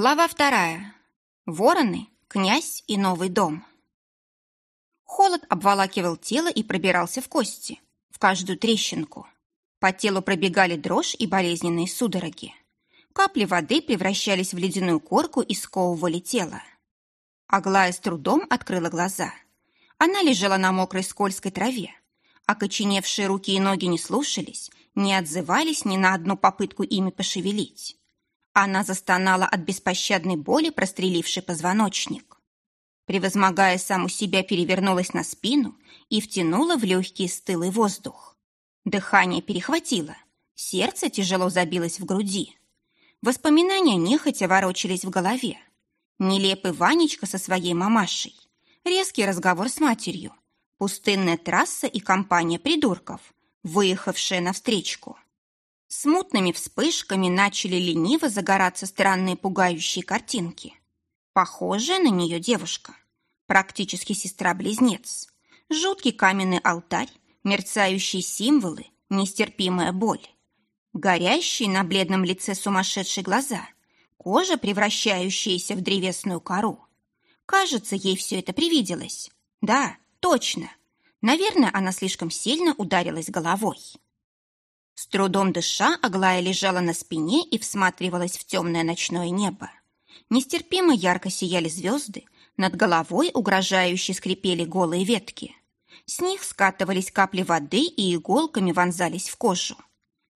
Глава вторая. Вороны, князь и новый дом. Холод обволакивал тело и пробирался в кости, в каждую трещинку. По телу пробегали дрожь и болезненные судороги. Капли воды превращались в ледяную корку и сковывали тело. Аглая с трудом открыла глаза. Она лежала на мокрой скользкой траве. Окоченевшие руки и ноги не слушались, не отзывались ни на одну попытку ими пошевелить. Она застонала от беспощадной боли, прострелившей позвоночник. Превозмогая саму себя, перевернулась на спину и втянула в легкий стылый воздух. Дыхание перехватило, сердце тяжело забилось в груди. Воспоминания нехотя ворочались в голове. Нелепый Ванечка со своей мамашей, резкий разговор с матерью, пустынная трасса и компания придурков, выехавшая навстречку. Смутными вспышками начали лениво загораться странные пугающие картинки. Похожая на нее девушка. Практически сестра-близнец. Жуткий каменный алтарь, мерцающие символы, нестерпимая боль. Горящие на бледном лице сумасшедшие глаза, кожа, превращающаяся в древесную кору. Кажется, ей все это привиделось. Да, точно. Наверное, она слишком сильно ударилась головой. С трудом дыша, Аглая лежала на спине и всматривалась в темное ночное небо. Нестерпимо ярко сияли звезды, над головой угрожающе скрипели голые ветки. С них скатывались капли воды и иголками вонзались в кожу.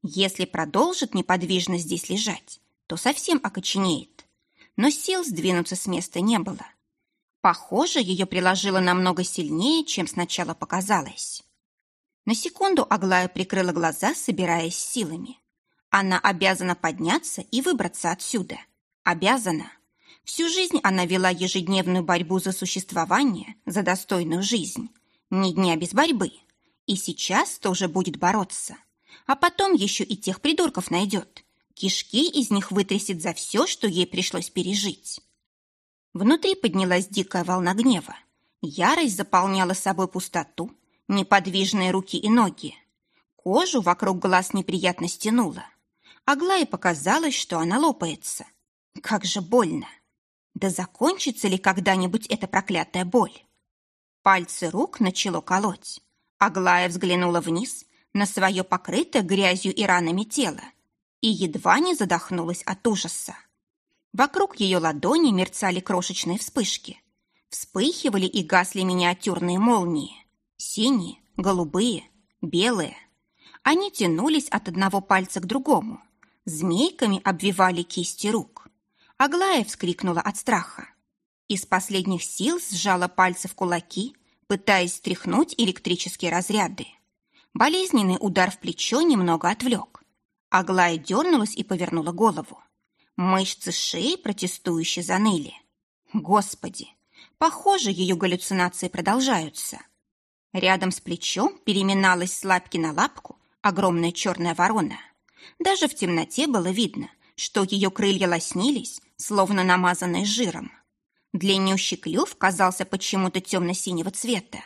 Если продолжит неподвижно здесь лежать, то совсем окоченеет. Но сил сдвинуться с места не было. Похоже, ее приложило намного сильнее, чем сначала показалось. На секунду Аглая прикрыла глаза, собираясь силами. Она обязана подняться и выбраться отсюда. Обязана. Всю жизнь она вела ежедневную борьбу за существование, за достойную жизнь. Ни дня без борьбы. И сейчас тоже будет бороться. А потом еще и тех придурков найдет. Кишки из них вытрясет за все, что ей пришлось пережить. Внутри поднялась дикая волна гнева. Ярость заполняла собой пустоту, неподвижные руки и ноги. Кожу вокруг глаз неприятно стянуло. Аглае показалось, что она лопается. Как же больно! Да закончится ли когда-нибудь эта проклятая боль? Пальцы рук начало колоть. Аглая взглянула вниз на свое покрытое грязью и ранами тело и едва не задохнулась от ужаса. Вокруг ее ладони мерцали крошечные вспышки. Вспыхивали и гасли миниатюрные молнии. Синие, голубые, белые. Они тянулись от одного пальца к другому. Змейками обвивали кисти рук. Аглая вскрикнула от страха. Из последних сил сжала пальцы в кулаки, пытаясь стряхнуть электрические разряды. Болезненный удар в плечо немного отвлек. Аглая дернулась и повернула голову. Мышцы шеи протестующе заныли. Господи, похоже, ее галлюцинации продолжаются. Рядом с плечом переминалась с лапки на лапку огромная черная ворона. Даже в темноте было видно, что ее крылья лоснились, словно намазанные жиром. Длиннющий клюв казался почему-то темно-синего цвета.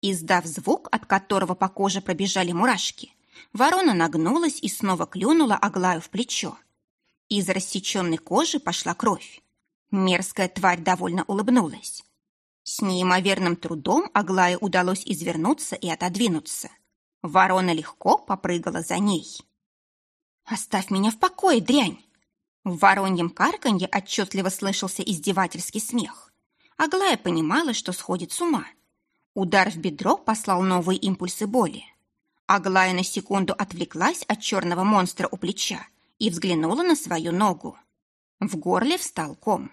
Издав звук, от которого по коже пробежали мурашки, ворона нагнулась и снова клюнула Аглаю в плечо. Из рассеченной кожи пошла кровь. Мерзкая тварь довольно улыбнулась. С неимоверным трудом Аглае удалось извернуться и отодвинуться. Ворона легко попрыгала за ней. «Оставь меня в покое, дрянь!» В вороньем карканье отчетливо слышался издевательский смех. Аглая понимала, что сходит с ума. Удар в бедро послал новые импульсы боли. Аглая на секунду отвлеклась от черного монстра у плеча и взглянула на свою ногу. В горле встал ком.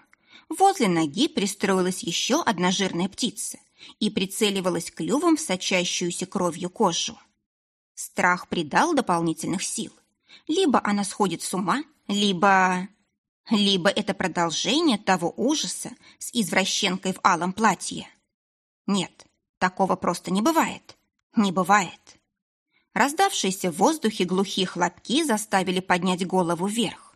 Возле ноги пристроилась еще одна жирная птица и прицеливалась клювом в сочащуюся кровью кожу. Страх придал дополнительных сил. Либо она сходит с ума, либо... Либо это продолжение того ужаса с извращенкой в алом платье. Нет, такого просто не бывает. Не бывает. Раздавшиеся в воздухе глухие хлопки заставили поднять голову вверх.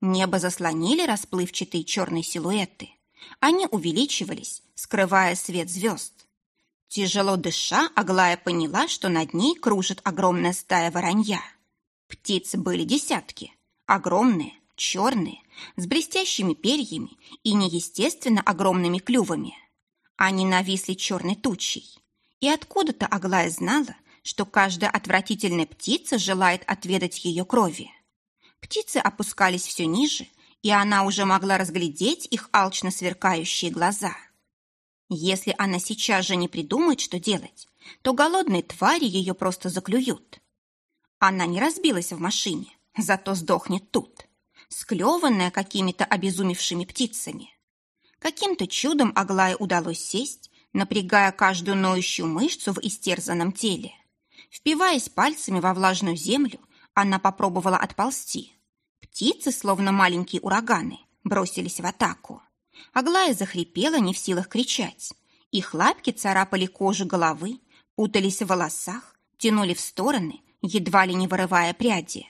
Небо заслонили расплывчатые черные силуэты. Они увеличивались, скрывая свет звезд. Тяжело дыша, Аглая поняла, что над ней кружит огромная стая воронья. Птиц были десятки. Огромные, черные, с блестящими перьями и неестественно огромными клювами. Они нависли черной тучей. И откуда-то Аглая знала, что каждая отвратительная птица желает отведать ее крови. Птицы опускались все ниже, и она уже могла разглядеть их алчно сверкающие глаза. Если она сейчас же не придумает, что делать, то голодные твари ее просто заклюют. Она не разбилась в машине, зато сдохнет тут, склеванная какими-то обезумевшими птицами. Каким-то чудом Аглае удалось сесть, напрягая каждую ноющую мышцу в истерзанном теле. Впиваясь пальцами во влажную землю, она попробовала отползти. Птицы, словно маленькие ураганы, бросились в атаку. Аглая захрипела, не в силах кричать. Их лапки царапали кожу головы, путались в волосах, тянули в стороны, едва ли не вырывая пряди.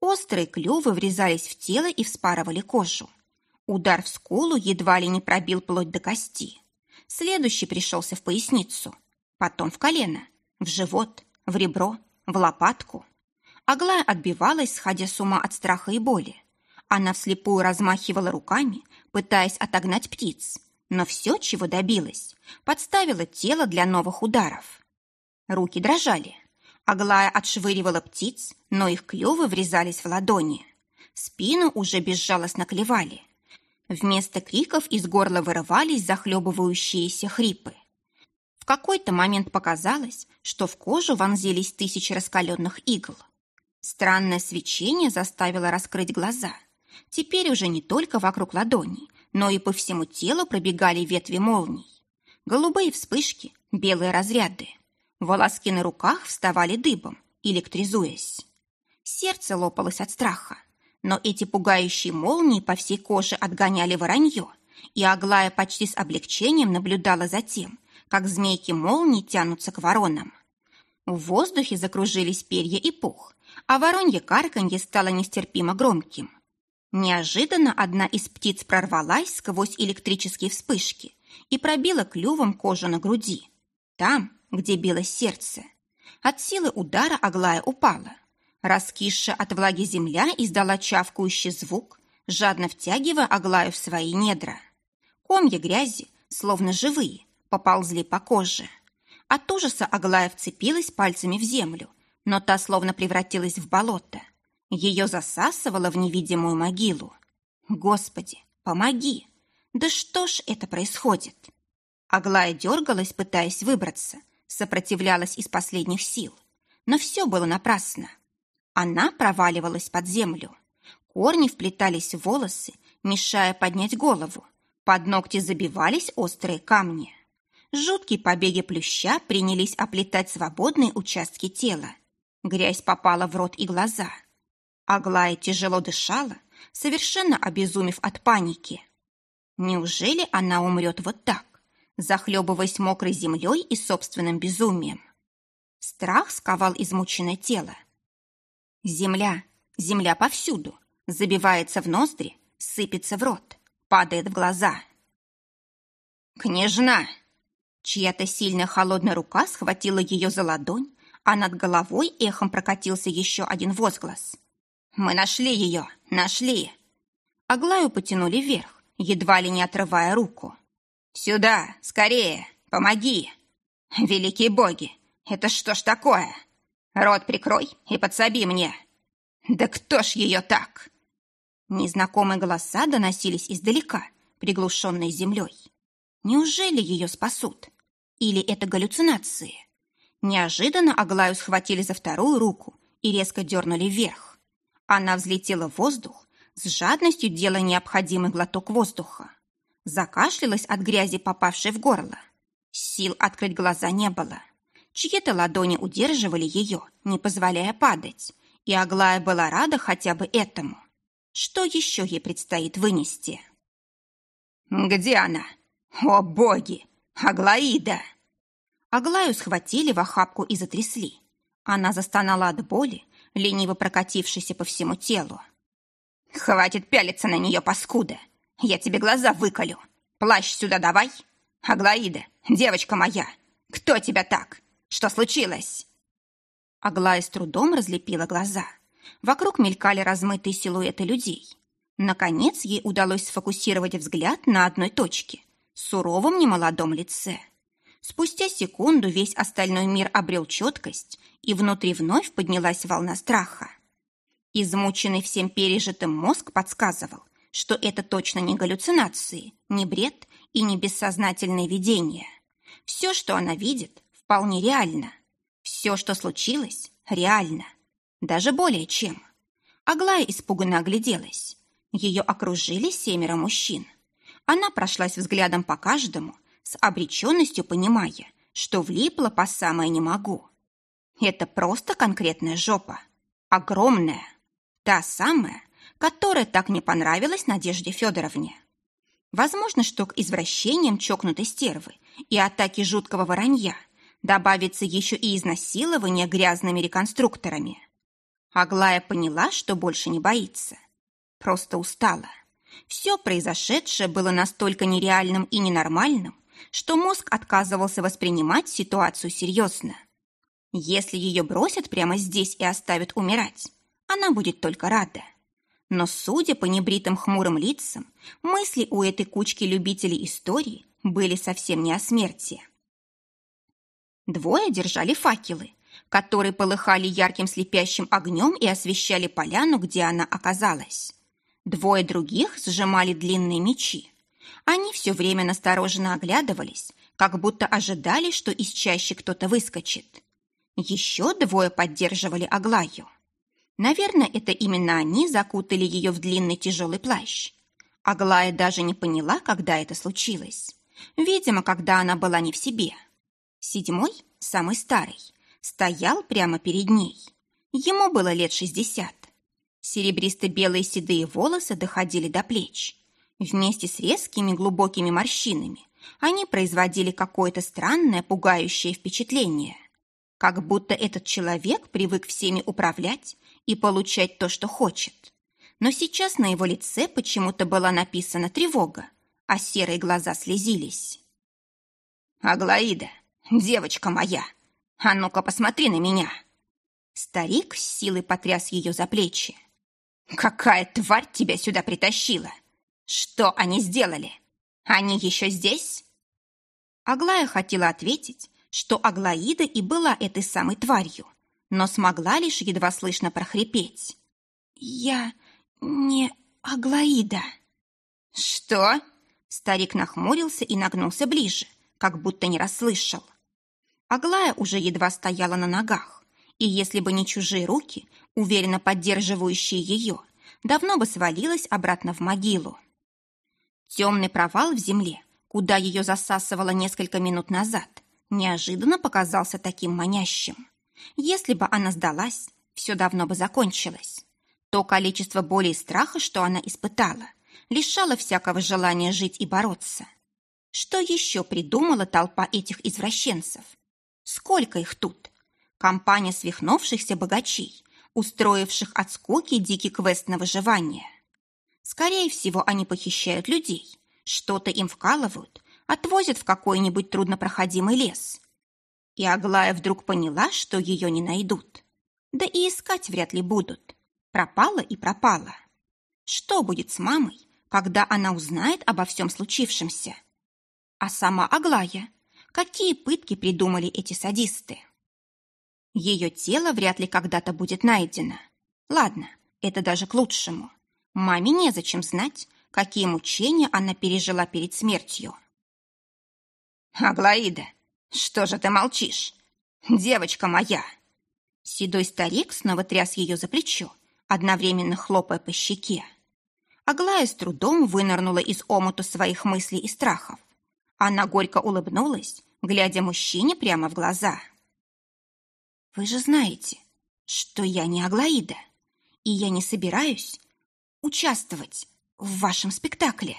Острые клювы врезались в тело и вспарывали кожу. Удар в скулу едва ли не пробил плоть до кости. Следующий пришелся в поясницу, потом в колено, в живот, в ребро, в лопатку. Аглая отбивалась, сходя с ума от страха и боли. Она вслепую размахивала руками, пытаясь отогнать птиц, но все, чего добилась, подставила тело для новых ударов. Руки дрожали. Аглая отшвыривала птиц, но их клювы врезались в ладони. Спину уже безжалостно клевали. Вместо криков из горла вырывались захлебывающиеся хрипы. В какой-то момент показалось, что в кожу вонзились тысячи раскаленных игл. Странное свечение заставило раскрыть глаза. Теперь уже не только вокруг ладоней, но и по всему телу пробегали ветви молний. Голубые вспышки, белые разряды. Волоски на руках вставали дыбом, электризуясь. Сердце лопалось от страха, но эти пугающие молнии по всей коже отгоняли воронье, и Аглая почти с облегчением наблюдала за тем, как змейки молний тянутся к воронам. В воздухе закружились перья и пух, а воронье карканье стало нестерпимо громким. Неожиданно одна из птиц прорвалась сквозь электрические вспышки и пробила клювом кожу на груди, там, где билось сердце. От силы удара Аглая упала. Раскисшая от влаги земля издала чавкающий звук, жадно втягивая Аглаю в свои недра. Комья грязи, словно живые, поползли по коже. От ужаса Аглая вцепилась пальцами в землю, но та словно превратилась в болото. Ее засасывало в невидимую могилу. Господи, помоги! Да что ж это происходит? Аглая дергалась, пытаясь выбраться, сопротивлялась из последних сил. Но все было напрасно. Она проваливалась под землю. Корни вплетались в волосы, мешая поднять голову. Под ногти забивались острые камни. Жуткие побеги плюща принялись оплетать свободные участки тела. Грязь попала в рот и глаза. Аглая тяжело дышала, совершенно обезумев от паники. Неужели она умрет вот так, захлебываясь мокрой землей и собственным безумием? Страх сковал измученное тело. Земля, земля повсюду, забивается в ноздри, сыпется в рот, падает в глаза. «Княжна!» Чья-то сильная холодная рука схватила ее за ладонь, а над головой эхом прокатился еще один возглас. «Мы нашли ее! Нашли!» Аглаю потянули вверх, едва ли не отрывая руку. «Сюда! Скорее! Помоги!» «Великие боги! Это что ж такое? Рот прикрой и подсоби мне!» «Да кто ж ее так?» Незнакомые голоса доносились издалека, приглушенные землей. Неужели ее спасут? Или это галлюцинации? Неожиданно Аглаю схватили за вторую руку и резко дернули вверх. Она взлетела в воздух, с жадностью делая необходимый глоток воздуха. Закашлялась от грязи, попавшей в горло. Сил открыть глаза не было. Чьи-то ладони удерживали ее, не позволяя падать, и Аглая была рада хотя бы этому. Что еще ей предстоит вынести? «Где она? О, боги! Аглаида!» Аглаю схватили в охапку и затрясли. Она застонала от боли, лениво прокатившейся по всему телу. «Хватит пялиться на нее, паскуда! Я тебе глаза выколю! Плащ сюда давай! Аглаида, девочка моя, кто тебя так? Что случилось?» Аглая с трудом разлепила глаза. Вокруг мелькали размытые силуэты людей. Наконец ей удалось сфокусировать взгляд на одной точке – суровом немолодом лице. Спустя секунду весь остальной мир обрел четкость, и внутри вновь поднялась волна страха. Измученный всем пережитым мозг подсказывал, что это точно не галлюцинации, не бред и не бессознательное видение. Все, что она видит, вполне реально. Все, что случилось, реально. Даже более чем. Аглая испуганно огляделась. Ее окружили семеро мужчин. Она прошлась взглядом по каждому, с обреченностью понимая, что влипла по самое не могу. Это просто конкретная жопа. Огромная. Та самая, которая так не понравилась Надежде Федоровне. Возможно, что к извращениям чокнутой стервы и атаке жуткого воронья добавится еще и изнасилование грязными реконструкторами. Аглая поняла, что больше не боится. Просто устала. Все произошедшее было настолько нереальным и ненормальным, что мозг отказывался воспринимать ситуацию серьезно. Если ее бросят прямо здесь и оставят умирать, она будет только рада. Но, судя по небритым хмурым лицам, мысли у этой кучки любителей истории были совсем не о смерти. Двое держали факелы, которые полыхали ярким слепящим огнем и освещали поляну, где она оказалась. Двое других сжимали длинные мечи. Они все время настороженно оглядывались, как будто ожидали, что из чащи кто-то выскочит. Еще двое поддерживали Аглаю. Наверное, это именно они закутали ее в длинный тяжелый плащ. Аглая даже не поняла, когда это случилось. Видимо, когда она была не в себе. Седьмой, самый старый, стоял прямо перед ней. Ему было лет шестьдесят. Серебристо-белые седые волосы доходили до плеч. Вместе с резкими глубокими морщинами они производили какое-то странное, пугающее впечатление. Как будто этот человек привык всеми управлять и получать то, что хочет. Но сейчас на его лице почему-то была написана тревога, а серые глаза слезились. «Аглаида, девочка моя, а ну-ка посмотри на меня!» Старик с силой потряс ее за плечи. «Какая тварь тебя сюда притащила? Что они сделали? Они еще здесь?» Аглая хотела ответить, что Аглаида и была этой самой тварью, но смогла лишь едва слышно прохрипеть. «Я не Аглаида». «Что?» Старик нахмурился и нагнулся ближе, как будто не расслышал. Аглая уже едва стояла на ногах, и если бы не чужие руки, уверенно поддерживающие ее, давно бы свалилась обратно в могилу. Темный провал в земле, куда ее засасывало несколько минут назад, неожиданно показался таким манящим. Если бы она сдалась, все давно бы закончилось. То количество боли и страха, что она испытала, лишало всякого желания жить и бороться. Что еще придумала толпа этих извращенцев? Сколько их тут? Компания свихнувшихся богачей, устроивших от скуки дикий квест на выживание. Скорее всего, они похищают людей, что-то им вкалывают, отвозят в какой-нибудь труднопроходимый лес – и Аглая вдруг поняла, что ее не найдут. Да и искать вряд ли будут. Пропала и пропала. Что будет с мамой, когда она узнает обо всем случившемся? А сама Аглая? Какие пытки придумали эти садисты? Ее тело вряд ли когда-то будет найдено. Ладно, это даже к лучшему. Маме незачем знать, какие мучения она пережила перед смертью. «Аглаида, «Что же ты молчишь? Девочка моя!» Седой старик снова тряс ее за плечо, одновременно хлопая по щеке. Аглая с трудом вынырнула из омута своих мыслей и страхов. Она горько улыбнулась, глядя мужчине прямо в глаза. «Вы же знаете, что я не Аглаида, и я не собираюсь участвовать в вашем спектакле».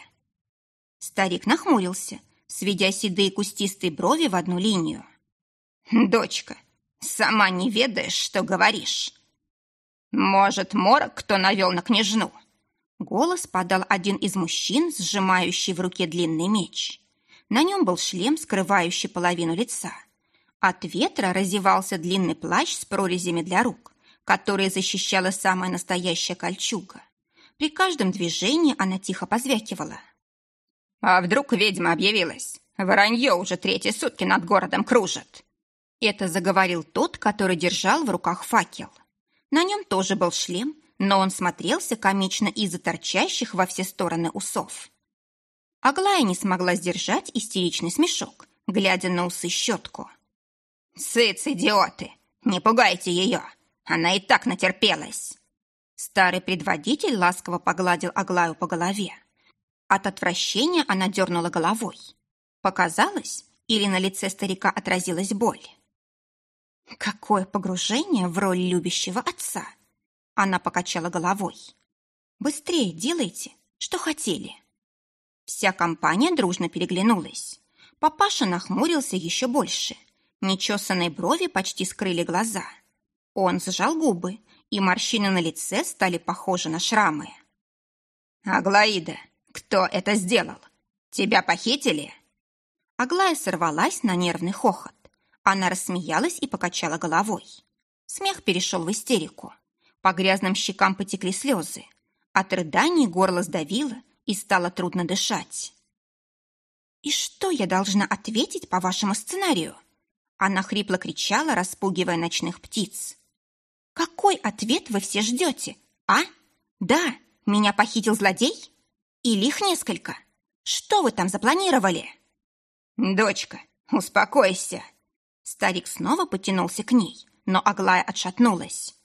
Старик нахмурился, сведя седые кустистые брови в одну линию. «Дочка, сама не ведаешь, что говоришь. Может, морок кто навел на княжну?» Голос подал один из мужчин, сжимающий в руке длинный меч. На нем был шлем, скрывающий половину лица. От ветра разевался длинный плащ с прорезями для рук, которые защищала самая настоящая кольчуга. При каждом движении она тихо позвякивала. «А вдруг ведьма объявилась? Воронье уже третьи сутки над городом кружит!» Это заговорил тот, который держал в руках факел. На нем тоже был шлем, но он смотрелся комично из-за торчащих во все стороны усов. Аглая не смогла сдержать истеричный смешок, глядя на усы щетку. «Сыц, идиоты! Не пугайте ее! Она и так натерпелась!» Старый предводитель ласково погладил Аглаю по голове. От отвращения она дернула головой. Показалось, или на лице старика отразилась боль? Какое погружение в роль любящего отца! Она покачала головой. Быстрее делайте, что хотели. Вся компания дружно переглянулась. Папаша нахмурился еще больше. Нечесанные брови почти скрыли глаза. Он сжал губы, и морщины на лице стали похожи на шрамы. «Аглаида, кто это сделал? Тебя похитили?» Аглая сорвалась на нервный хохот. Она рассмеялась и покачала головой. Смех перешел в истерику. По грязным щекам потекли слезы. От рыданий горло сдавило, и стало трудно дышать. «И что я должна ответить по вашему сценарию?» Она хрипло кричала, распугивая ночных птиц. Какой ответ вы все ждете, а? Да, меня похитил злодей? Или их несколько? Что вы там запланировали? Дочка, успокойся. Старик снова потянулся к ней, но Аглая отшатнулась.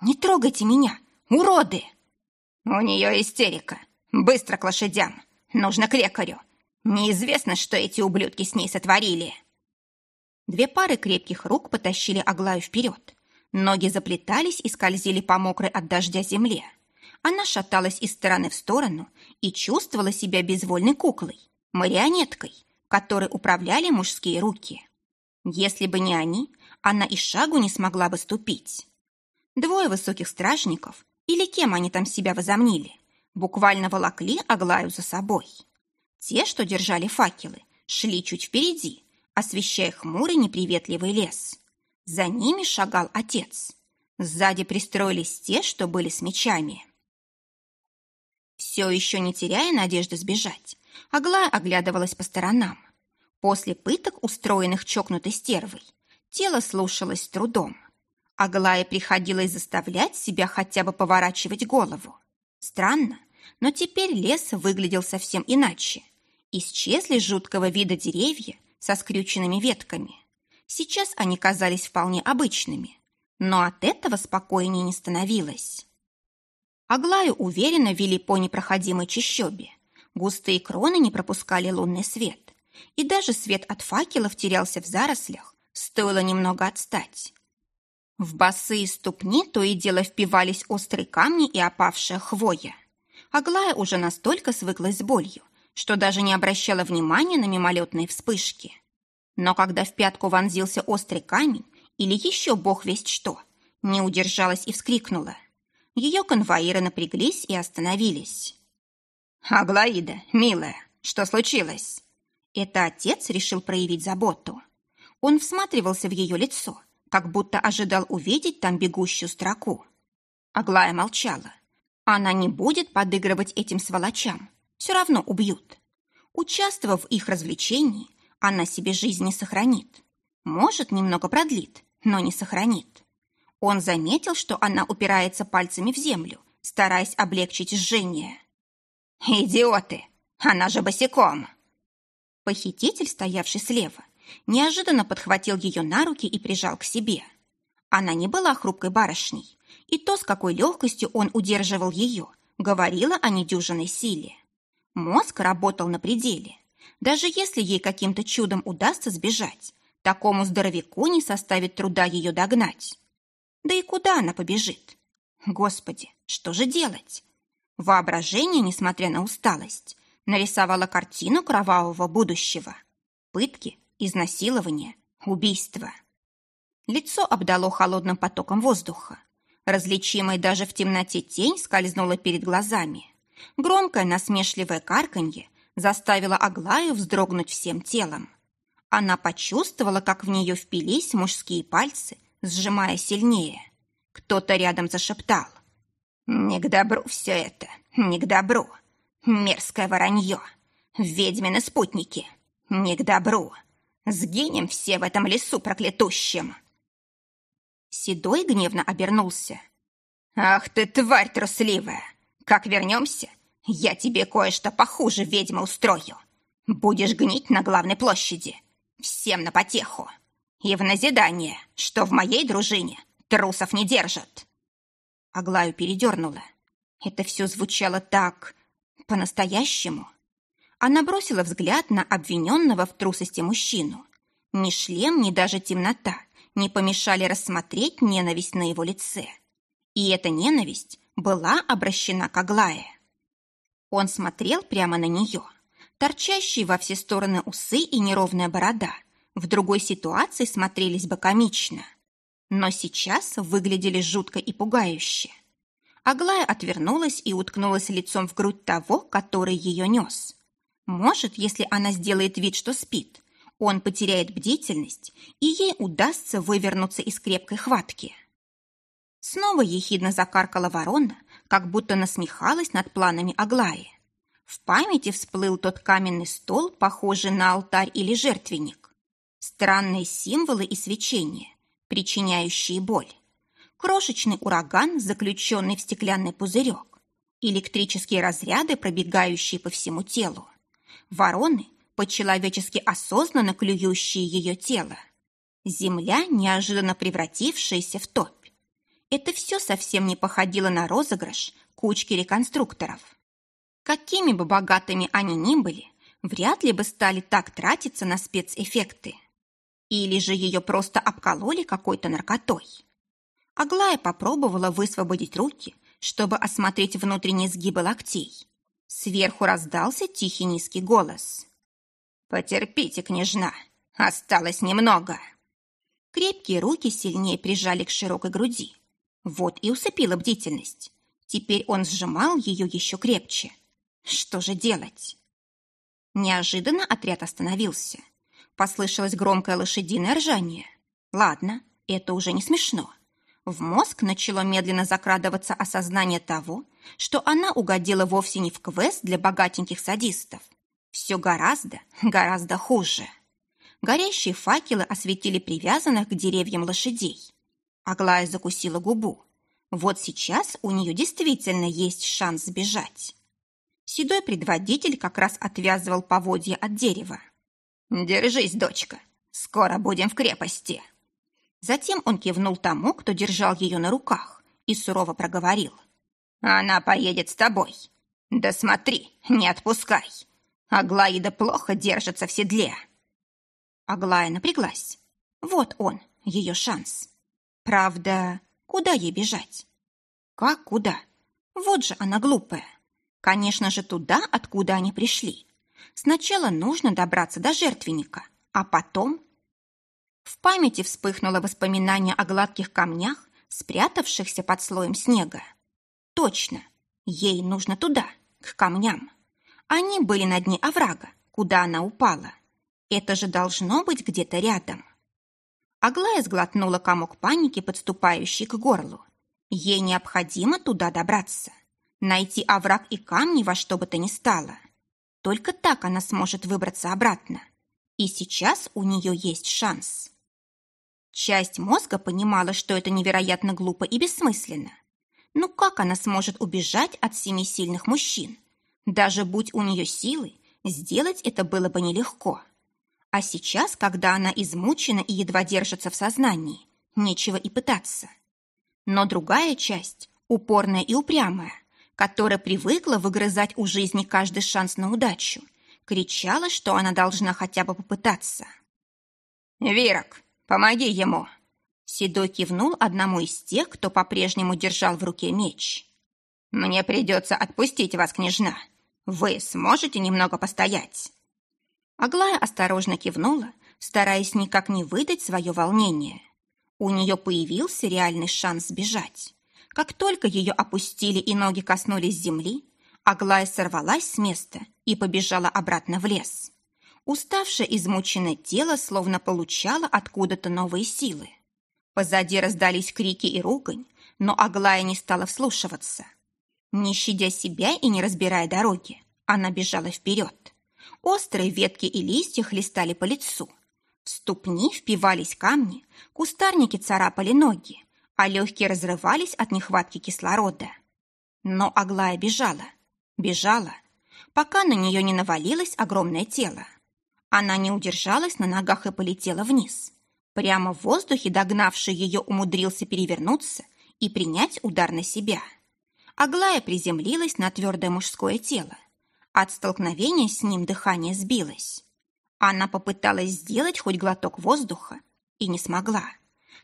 Не трогайте меня, уроды! У нее истерика. Быстро к лошадям. Нужно к лекарю. Неизвестно, что эти ублюдки с ней сотворили. Две пары крепких рук потащили Аглаю вперед, Ноги заплетались и скользили по мокрой от дождя земле. Она шаталась из стороны в сторону и чувствовала себя безвольной куклой, марионеткой, которой управляли мужские руки. Если бы не они, она и шагу не смогла бы ступить. Двое высоких стражников, или кем они там себя возомнили, буквально волокли Аглаю за собой. Те, что держали факелы, шли чуть впереди, освещая хмурый неприветливый лес. За ними шагал отец. Сзади пристроились те, что были с мечами. Все еще не теряя надежды сбежать, Аглая оглядывалась по сторонам. После пыток, устроенных чокнутой стервой, тело слушалось с трудом. Аглае приходилось заставлять себя хотя бы поворачивать голову. Странно, но теперь лес выглядел совсем иначе. Исчезли жуткого вида деревья со скрюченными ветками. Сейчас они казались вполне обычными, но от этого спокойнее не становилось. Аглаю уверенно вели по непроходимой чащобе. Густые кроны не пропускали лунный свет, и даже свет от факелов терялся в зарослях, стоило немного отстать. В босые ступни то и дело впивались острые камни и опавшая хвоя. Аглая уже настолько свыклась с болью, что даже не обращала внимания на мимолетные вспышки. Но когда в пятку вонзился острый камень или еще бог весть что, не удержалась и вскрикнула. Ее конвоиры напряглись и остановились. «Аглаида, милая, что случилось?» Это отец решил проявить заботу. Он всматривался в ее лицо, как будто ожидал увидеть там бегущую строку. Аглая молчала. Она не будет подыгрывать этим сволочам. Все равно убьют. Участвовав в их развлечении, она себе жизнь не сохранит. Может, немного продлит, но не сохранит. Он заметил, что она упирается пальцами в землю, стараясь облегчить жжение. «Идиоты! Она же босиком!» Похититель, стоявший слева, неожиданно подхватил ее на руки и прижал к себе. Она не была хрупкой барышней, и то, с какой легкостью он удерживал ее, говорило о недюжинной силе. Мозг работал на пределе. Даже если ей каким-то чудом удастся сбежать, такому здоровяку не составит труда ее догнать. Да и куда она побежит? Господи, что же делать? Воображение, несмотря на усталость, нарисовало картину кровавого будущего. Пытки, изнасилование, убийство. Лицо обдало холодным потоком воздуха. Различимая даже в темноте тень скользнула перед глазами. Громкое насмешливое карканье заставила Аглаю вздрогнуть всем телом. Она почувствовала, как в нее впились мужские пальцы, сжимая сильнее. Кто-то рядом зашептал. «Не к добру все это, Не к добру. Мерзкое воронье. Ведьмины спутники. Не к добру. Сгинем все в этом лесу проклятущем. Седой гневно обернулся. «Ах ты, тварь трусливая! Как вернемся, я тебе кое-что похуже ведьмы устрою. Будешь гнить на главной площади. Всем на потеху. И в назидание, что в моей дружине трусов не держат». Аглаю передернула. Это все звучало так... по-настоящему. Она бросила взгляд на обвиненного в трусости мужчину. Ни шлем, ни даже темнота не помешали рассмотреть ненависть на его лице. И эта ненависть была обращена к Аглае. Он смотрел прямо на нее. Торчащие во все стороны усы и неровная борода в другой ситуации смотрелись бы комично. Но сейчас выглядели жутко и пугающе. Аглая отвернулась и уткнулась лицом в грудь того, который ее нес. Может, если она сделает вид, что спит, он потеряет бдительность, и ей удастся вывернуться из крепкой хватки. Снова ехидно закаркала ворона, как будто насмехалась над планами Аглаи. В памяти всплыл тот каменный стол, похожий на алтарь или жертвенник. Странные символы и свечения, причиняющие боль. Крошечный ураган, заключенный в стеклянный пузырек. Электрические разряды, пробегающие по всему телу. Вороны, по-человечески осознанно клюющие ее тело. Земля, неожиданно превратившаяся в топь. Это все совсем не походило на розыгрыш кучки реконструкторов. Какими бы богатыми они ни были, вряд ли бы стали так тратиться на спецэффекты. Или же ее просто обкололи какой-то наркотой. Аглая попробовала высвободить руки, чтобы осмотреть внутренние сгибы локтей. Сверху раздался тихий низкий голос. «Потерпите, княжна, осталось немного». Крепкие руки сильнее прижали к широкой груди. Вот и усыпила бдительность. Теперь он сжимал ее еще крепче. Что же делать? Неожиданно отряд остановился. Послышалось громкое лошадиное ржание. Ладно, это уже не смешно. В мозг начало медленно закрадываться осознание того, что она угодила вовсе не в квест для богатеньких садистов. Все гораздо, гораздо хуже. Горящие факелы осветили привязанных к деревьям лошадей. Аглая закусила губу. Вот сейчас у нее действительно есть шанс сбежать. Седой предводитель как раз отвязывал поводья от дерева. «Держись, дочка, скоро будем в крепости». Затем он кивнул тому, кто держал ее на руках, и сурово проговорил. «Она поедет с тобой. Да смотри, не отпускай. Аглаида плохо держится в седле». Аглая напряглась. Вот он, ее шанс. Правда, куда ей бежать? Как куда? Вот же она глупая. Конечно же, туда, откуда они пришли. Сначала нужно добраться до жертвенника, а потом... В памяти вспыхнуло воспоминание о гладких камнях, спрятавшихся под слоем снега. Точно, ей нужно туда, к камням. Они были на дне оврага, куда она упала. Это же должно быть где-то рядом. Аглая сглотнула комок паники, подступающий к горлу. Ей необходимо туда добраться найти овраг и камни во что бы то ни стало. Только так она сможет выбраться обратно. И сейчас у нее есть шанс. Часть мозга понимала, что это невероятно глупо и бессмысленно. Но как она сможет убежать от семи сильных мужчин? Даже будь у нее силы, сделать это было бы нелегко. А сейчас, когда она измучена и едва держится в сознании, нечего и пытаться. Но другая часть, упорная и упрямая, которая привыкла выгрызать у жизни каждый шанс на удачу, кричала, что она должна хотя бы попытаться. «Вирок, помоги ему!» Седой кивнул одному из тех, кто по-прежнему держал в руке меч. «Мне придется отпустить вас, княжна. Вы сможете немного постоять?» Аглая осторожно кивнула, стараясь никак не выдать свое волнение. У нее появился реальный шанс сбежать. Как только ее опустили и ноги коснулись земли, Аглая сорвалась с места и побежала обратно в лес. Уставшее, измученное тело словно получало откуда-то новые силы. Позади раздались крики и ругань, но Аглая не стала вслушиваться. Не щадя себя и не разбирая дороги, она бежала вперед. Острые ветки и листья хлестали по лицу. В ступни впивались камни, кустарники царапали ноги, а легкие разрывались от нехватки кислорода. Но Аглая бежала, бежала, пока на нее не навалилось огромное тело. Она не удержалась на ногах и полетела вниз. Прямо в воздухе догнавший ее умудрился перевернуться и принять удар на себя. Аглая приземлилась на твердое мужское тело. От столкновения с ним дыхание сбилось. Она попыталась сделать хоть глоток воздуха и не смогла.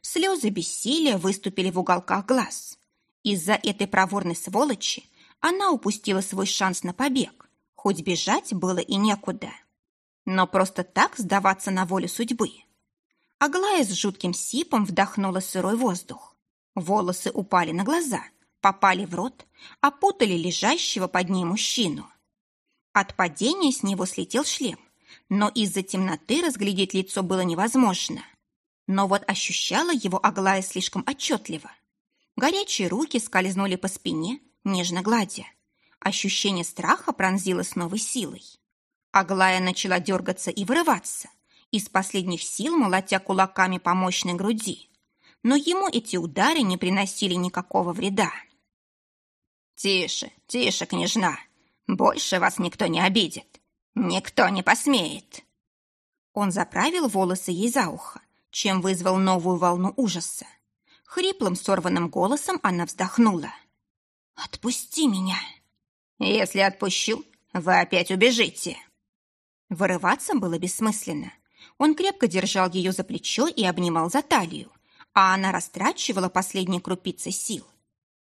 Слезы бессилия выступили в уголках глаз. Из-за этой проворной сволочи она упустила свой шанс на побег, хоть бежать было и некуда. Но просто так сдаваться на волю судьбы. Аглая с жутким сипом вдохнула сырой воздух. Волосы упали на глаза, попали в рот, опутали лежащего под ней мужчину. От падения с него слетел шлем, но из-за темноты разглядеть лицо было невозможно. Но вот ощущала его Аглая слишком отчетливо. Горячие руки скользнули по спине, нежно гладя. Ощущение страха пронзило с новой силой. Аглая начала дергаться и вырываться, из последних сил молотя кулаками по мощной груди. Но ему эти удары не приносили никакого вреда. «Тише, тише, княжна! Больше вас никто не обидит! Никто не посмеет!» Он заправил волосы ей за ухо, чем вызвал новую волну ужаса. Хриплым сорванным голосом она вздохнула. «Отпусти меня!» «Если отпущу, вы опять убежите!» Вырываться было бессмысленно. Он крепко держал ее за плечо и обнимал за талию, а она растрачивала последние крупицы сил.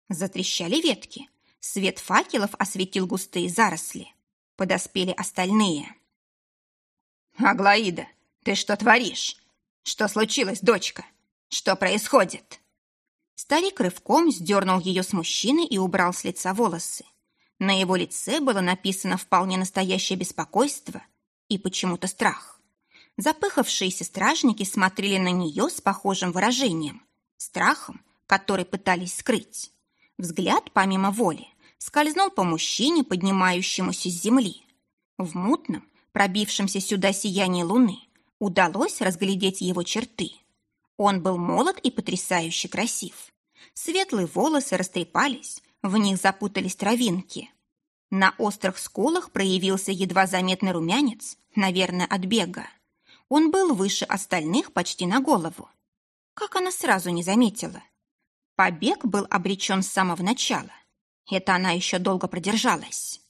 Затрещали ветки. Свет факелов осветил густые заросли. Подоспели остальные. «Аглаида, ты что творишь? Что случилось, дочка? Что происходит?» Старик рывком сдернул ее с мужчины и убрал с лица волосы. На его лице было написано вполне настоящее беспокойство и почему-то страх. Запыхавшиеся стражники смотрели на нее с похожим выражением, страхом, который пытались скрыть. Взгляд, помимо воли, скользнул по мужчине, поднимающемуся с земли. В мутном, пробившемся сюда сиянии луны, удалось разглядеть его черты. Он был молод и потрясающе красив. Светлые волосы растрепались, в них запутались травинки. На острых скулах проявился едва заметный румянец, наверное, от бега. Он был выше остальных почти на голову. Как она сразу не заметила? Побег был обречен с самого начала. Это она еще долго продержалась.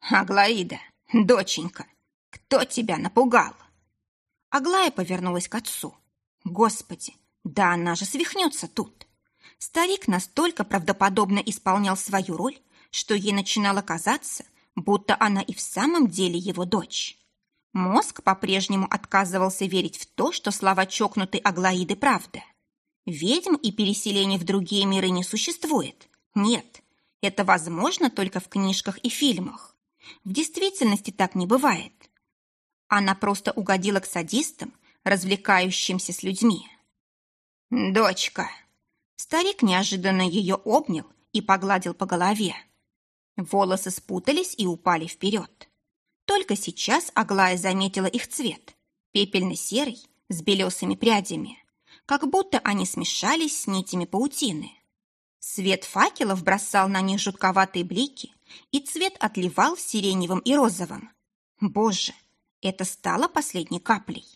«Аглаида, доченька, кто тебя напугал?» Аглая повернулась к отцу. «Господи, да она же свихнется тут!» Старик настолько правдоподобно исполнял свою роль, что ей начинало казаться, будто она и в самом деле его дочь. Мозг по-прежнему отказывался верить в то, что слова чокнутой Аглаиды правда. Ведьм и переселений в другие миры не существует. Нет, это возможно только в книжках и фильмах. В действительности так не бывает. Она просто угодила к садистам, развлекающимся с людьми. «Дочка!» Старик неожиданно ее обнял и погладил по голове. Волосы спутались и упали вперед. Только сейчас Аглая заметила их цвет. Пепельно-серый, с белесыми прядями. Как будто они смешались с нитями паутины. Свет факелов бросал на них жутковатые блики, и цвет отливал сиреневым и розовым. Боже, это стало последней каплей.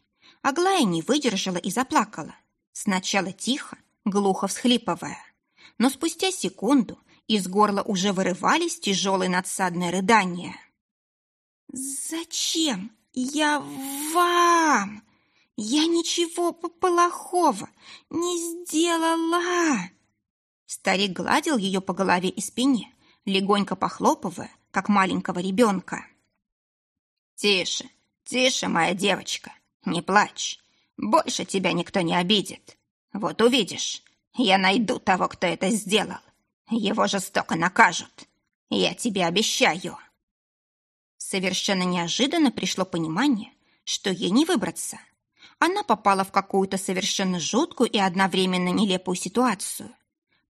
Аглая не выдержала и заплакала. Сначала тихо, глухо всхлипывая. Но спустя секунду из горла уже вырывались тяжелые надсадные рыдания. «Зачем я вам? Я ничего плохого не сделала!» Старик гладил ее по голове и спине, легонько похлопывая, как маленького ребенка. «Тише, тише, моя девочка, не плачь. Больше тебя никто не обидит. Вот увидишь, я найду того, кто это сделал. Его жестоко накажут. Я тебе обещаю». Совершенно неожиданно пришло понимание, что ей не выбраться. Она попала в какую-то совершенно жуткую и одновременно нелепую ситуацию.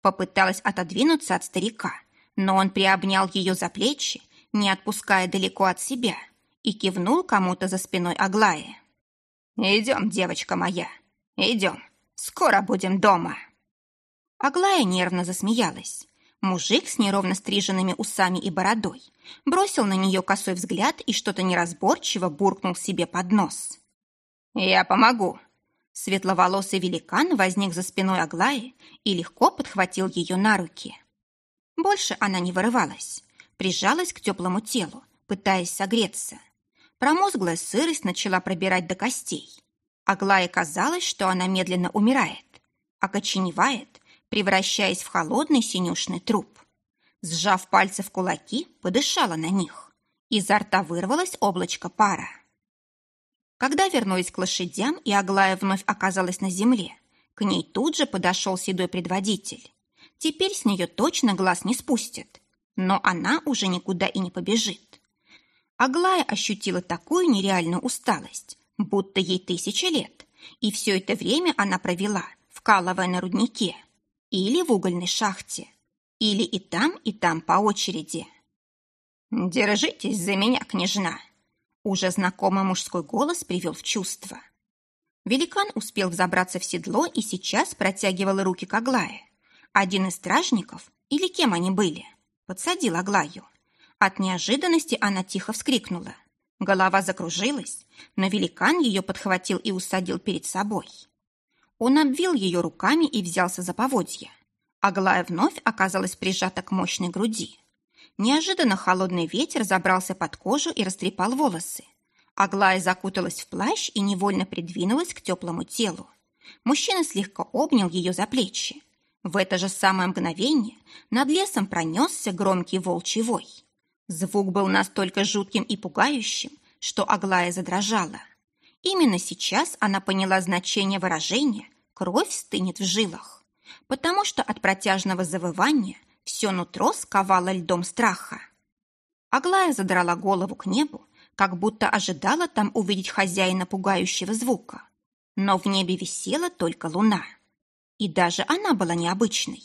Попыталась отодвинуться от старика, но он приобнял ее за плечи, не отпуская далеко от себя, и кивнул кому-то за спиной Аглаи. «Идем, девочка моя, идем, скоро будем дома». Аглая нервно засмеялась. Мужик с неровно стриженными усами и бородой бросил на нее косой взгляд и что-то неразборчиво буркнул себе под нос. «Я помогу». Светловолосый великан возник за спиной Аглаи и легко подхватил ее на руки. Больше она не вырывалась, прижалась к теплому телу, пытаясь согреться. Промозглая сырость начала пробирать до костей. Аглае казалось, что она медленно умирает, окоченевает, превращаясь в холодный синюшный труп. Сжав пальцы в кулаки, подышала на них. Изо рта вырвалось облачко пара. Когда вернулись к лошадям, и Аглая вновь оказалась на земле, к ней тут же подошел седой предводитель. Теперь с нее точно глаз не спустят, но она уже никуда и не побежит. Аглая ощутила такую нереальную усталость, будто ей тысяча лет, и все это время она провела, вкалывая на руднике – или в угольной шахте, или и там, и там по очереди. «Держитесь за меня, княжна!» Уже знакомый мужской голос привел в чувство. Великан успел взобраться в седло и сейчас протягивал руки к Аглае. Один из стражников, или кем они были, подсадил Аглаю. От неожиданности она тихо вскрикнула. Голова закружилась, но великан ее подхватил и усадил перед собой. Он обвил ее руками и взялся за поводья. Аглая вновь оказалась прижата к мощной груди. Неожиданно холодный ветер забрался под кожу и растрепал волосы. Аглая закуталась в плащ и невольно придвинулась к теплому телу. Мужчина слегка обнял ее за плечи. В это же самое мгновение над лесом пронесся громкий волчий вой. Звук был настолько жутким и пугающим, что Аглая задрожала. Именно сейчас она поняла значение выражения «кровь стынет в жилах», потому что от протяжного завывания все нутро сковало льдом страха. Аглая задрала голову к небу, как будто ожидала там увидеть хозяина пугающего звука. Но в небе висела только луна. И даже она была необычной.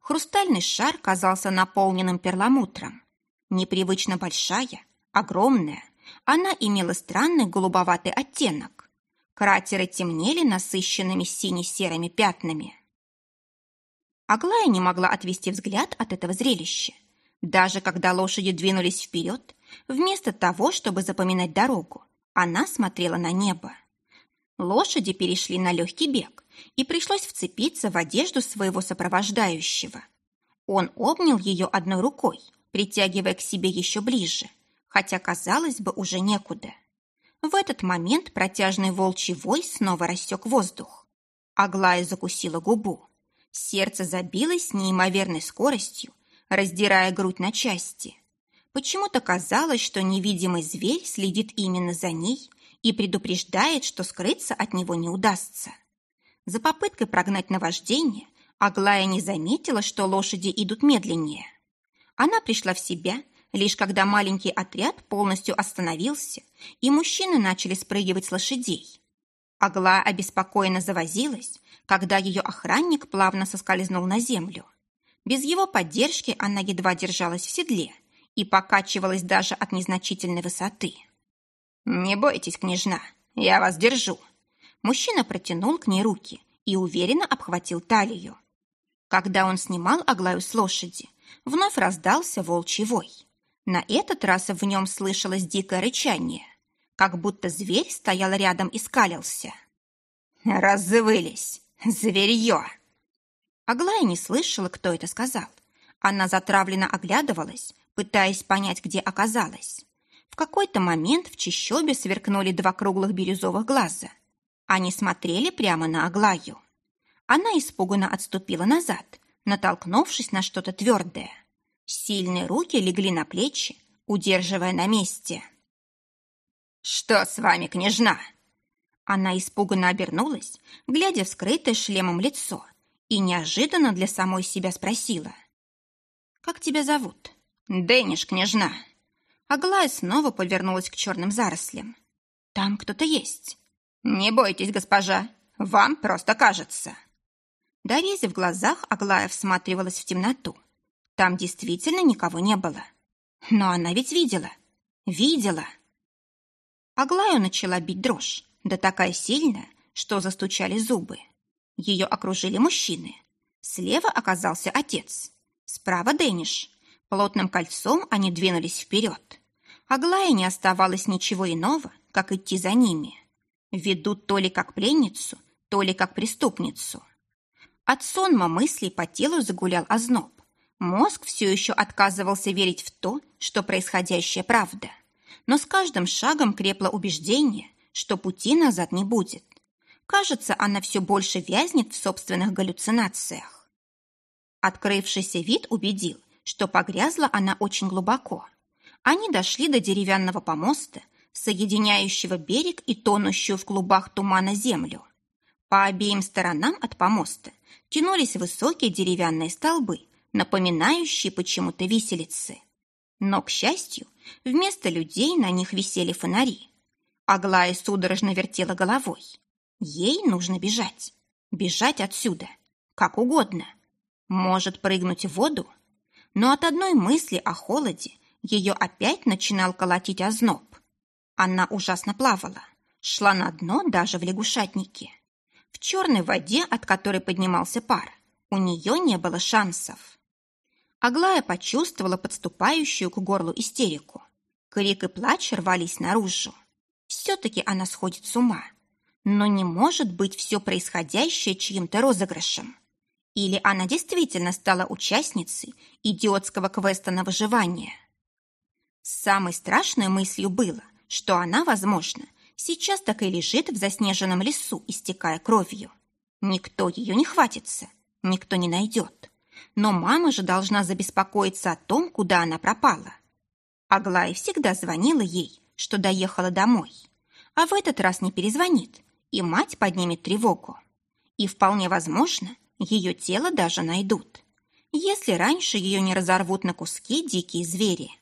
Хрустальный шар казался наполненным перламутром. Непривычно большая, огромная, она имела странный голубоватый оттенок. Кратеры темнели насыщенными сине-серыми пятнами. Аглая не могла отвести взгляд от этого зрелища. Даже когда лошади двинулись вперед, вместо того, чтобы запоминать дорогу, она смотрела на небо. Лошади перешли на легкий бег, и пришлось вцепиться в одежду своего сопровождающего. Он обнял ее одной рукой, притягивая к себе еще ближе, хотя, казалось бы, уже некуда. В этот момент протяжный волчий вой снова рассек воздух. Аглая закусила губу. Сердце забилось с неимоверной скоростью, раздирая грудь на части. Почему-то казалось, что невидимый зверь следит именно за ней и предупреждает, что скрыться от него не удастся. За попыткой прогнать наваждение Аглая не заметила, что лошади идут медленнее. Она пришла в себя лишь когда маленький отряд полностью остановился, и мужчины начали спрыгивать с лошадей. Агла обеспокоенно завозилась, когда ее охранник плавно соскользнул на землю. Без его поддержки она едва держалась в седле и покачивалась даже от незначительной высоты. «Не бойтесь, княжна, я вас держу». Мужчина протянул к ней руки и уверенно обхватил талию. Когда он снимал Аглаю с лошади, вновь раздался волчий вой. На этот раз в нем слышалось дикое рычание, как будто зверь стоял рядом и скалился. «Раззывылись! Зверье!» Аглая не слышала, кто это сказал. Она затравленно оглядывалась, пытаясь понять, где оказалась. В какой-то момент в чищобе сверкнули два круглых бирюзовых глаза. Они смотрели прямо на Аглаю. Она испуганно отступила назад, натолкнувшись на что-то твердое. Сильные руки легли на плечи, удерживая на месте. «Что с вами, княжна?» Она испуганно обернулась, глядя в скрытое шлемом лицо, и неожиданно для самой себя спросила. «Как тебя зовут?» «Дэниш, княжна». Аглая снова повернулась к черным зарослям. «Там кто-то есть». «Не бойтесь, госпожа, вам просто кажется». Дорезив в глазах, Аглая всматривалась в темноту. Там действительно никого не было. Но она ведь видела. Видела. Аглаю начала бить дрожь, да такая сильная, что застучали зубы. Ее окружили мужчины. Слева оказался отец. Справа Дэниш. Плотным кольцом они двинулись вперед. Аглае не оставалось ничего иного, как идти за ними. Ведут то ли как пленницу, то ли как преступницу. От сонма мыслей по телу загулял озноб. Мозг все еще отказывался верить в то, что происходящее правда. Но с каждым шагом крепло убеждение, что пути назад не будет. Кажется, она все больше вязнет в собственных галлюцинациях. Открывшийся вид убедил, что погрязла она очень глубоко. Они дошли до деревянного помоста, соединяющего берег и тонущую в клубах тумана землю. По обеим сторонам от помоста тянулись высокие деревянные столбы, напоминающие почему-то виселицы. Но, к счастью, вместо людей на них висели фонари. Аглая судорожно вертела головой. Ей нужно бежать. Бежать отсюда. Как угодно. Может прыгнуть в воду? Но от одной мысли о холоде ее опять начинал колотить озноб. Она ужасно плавала. Шла на дно даже в лягушатнике. В черной воде, от которой поднимался пар, у нее не было шансов. Аглая почувствовала подступающую к горлу истерику. Крик и плач рвались наружу. Все-таки она сходит с ума. Но не может быть все происходящее чьим-то розыгрышем. Или она действительно стала участницей идиотского квеста на выживание. Самой страшной мыслью было, что она, возможно, сейчас так и лежит в заснеженном лесу, истекая кровью. Никто ее не хватится, никто не найдет. Но мама же должна забеспокоиться о том, куда она пропала. Аглая всегда звонила ей, что доехала домой. А в этот раз не перезвонит, и мать поднимет тревогу. И вполне возможно, ее тело даже найдут, если раньше ее не разорвут на куски дикие звери.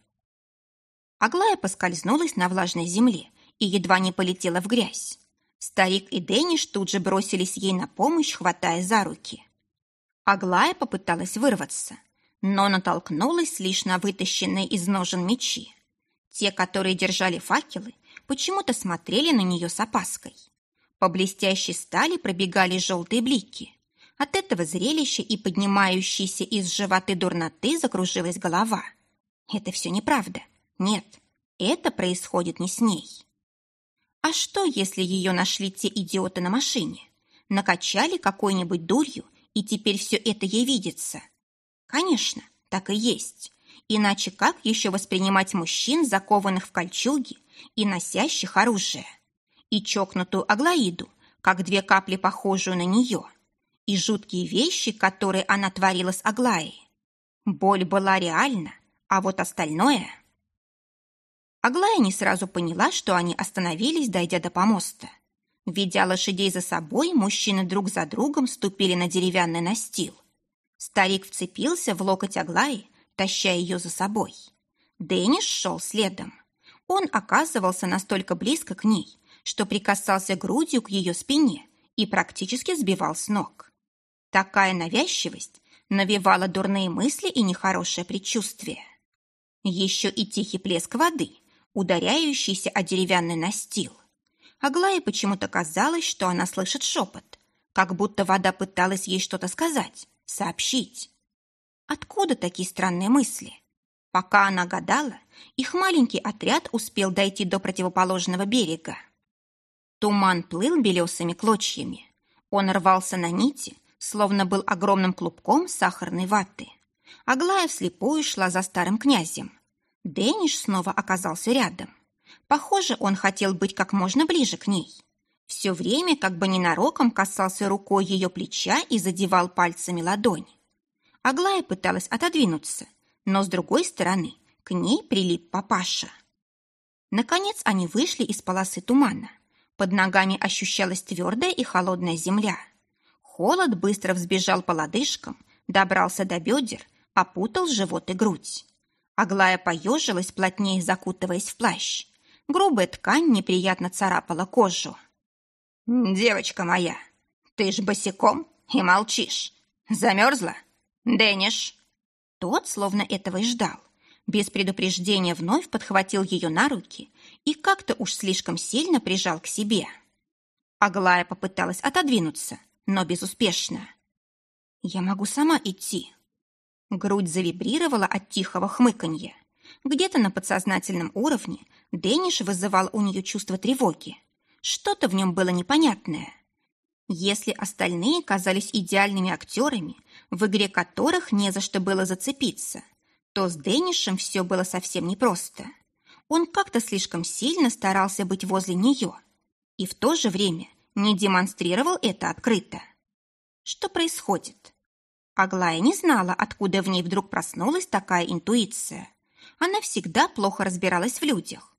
Аглая поскользнулась на влажной земле и едва не полетела в грязь. Старик и Дэниш тут же бросились ей на помощь, хватая за руки. Аглая попыталась вырваться, но натолкнулась лишь на вытащенные из ножен мечи. Те, которые держали факелы, почему-то смотрели на нее с опаской. По блестящей стали пробегали желтые блики. От этого зрелища и поднимающейся из животы дурноты закружилась голова. Это все неправда. Нет, это происходит не с ней. А что, если ее нашли те идиоты на машине? Накачали какой-нибудь дурью и теперь все это ей видится. Конечно, так и есть. Иначе как еще воспринимать мужчин, закованных в кольчуги и носящих оружие? И чокнутую Аглаиду, как две капли похожую на нее. И жуткие вещи, которые она творила с Аглаей. Боль была реальна, а вот остальное... Аглая не сразу поняла, что они остановились, дойдя до помоста. Ведя лошадей за собой, мужчины друг за другом ступили на деревянный настил. Старик вцепился в локоть Аглаи, таща ее за собой. Дэниш шел следом. Он оказывался настолько близко к ней, что прикасался грудью к ее спине и практически сбивал с ног. Такая навязчивость навевала дурные мысли и нехорошее предчувствие. Еще и тихий плеск воды, ударяющийся о деревянный настил. Аглае почему-то казалось, что она слышит шепот, как будто вода пыталась ей что-то сказать, сообщить. Откуда такие странные мысли? Пока она гадала, их маленький отряд успел дойти до противоположного берега. Туман плыл белесыми клочьями. Он рвался на нити, словно был огромным клубком сахарной ваты. Аглая вслепую шла за старым князем. Дэниш снова оказался рядом. Похоже, он хотел быть как можно ближе к ней. Все время как бы ненароком касался рукой ее плеча и задевал пальцами ладонь. Аглая пыталась отодвинуться, но с другой стороны к ней прилип папаша. Наконец они вышли из полосы тумана. Под ногами ощущалась твердая и холодная земля. Холод быстро взбежал по лодыжкам, добрался до бедер, опутал живот и грудь. Аглая поежилась, плотнее закутываясь в плащ. Грубая ткань неприятно царапала кожу. «Девочка моя, ты ж босиком и молчишь. Замерзла? Дэниш?» Тот, словно этого и ждал, без предупреждения вновь подхватил ее на руки и как-то уж слишком сильно прижал к себе. Аглая попыталась отодвинуться, но безуспешно. «Я могу сама идти». Грудь завибрировала от тихого хмыканья. Где-то на подсознательном уровне Дэниш вызывал у нее чувство тревоги. Что-то в нем было непонятное. Если остальные казались идеальными актерами, в игре которых не за что было зацепиться, то с Дэнишем все было совсем непросто. Он как-то слишком сильно старался быть возле нее и в то же время не демонстрировал это открыто. Что происходит? Аглая не знала, откуда в ней вдруг проснулась такая интуиция. Она всегда плохо разбиралась в людях.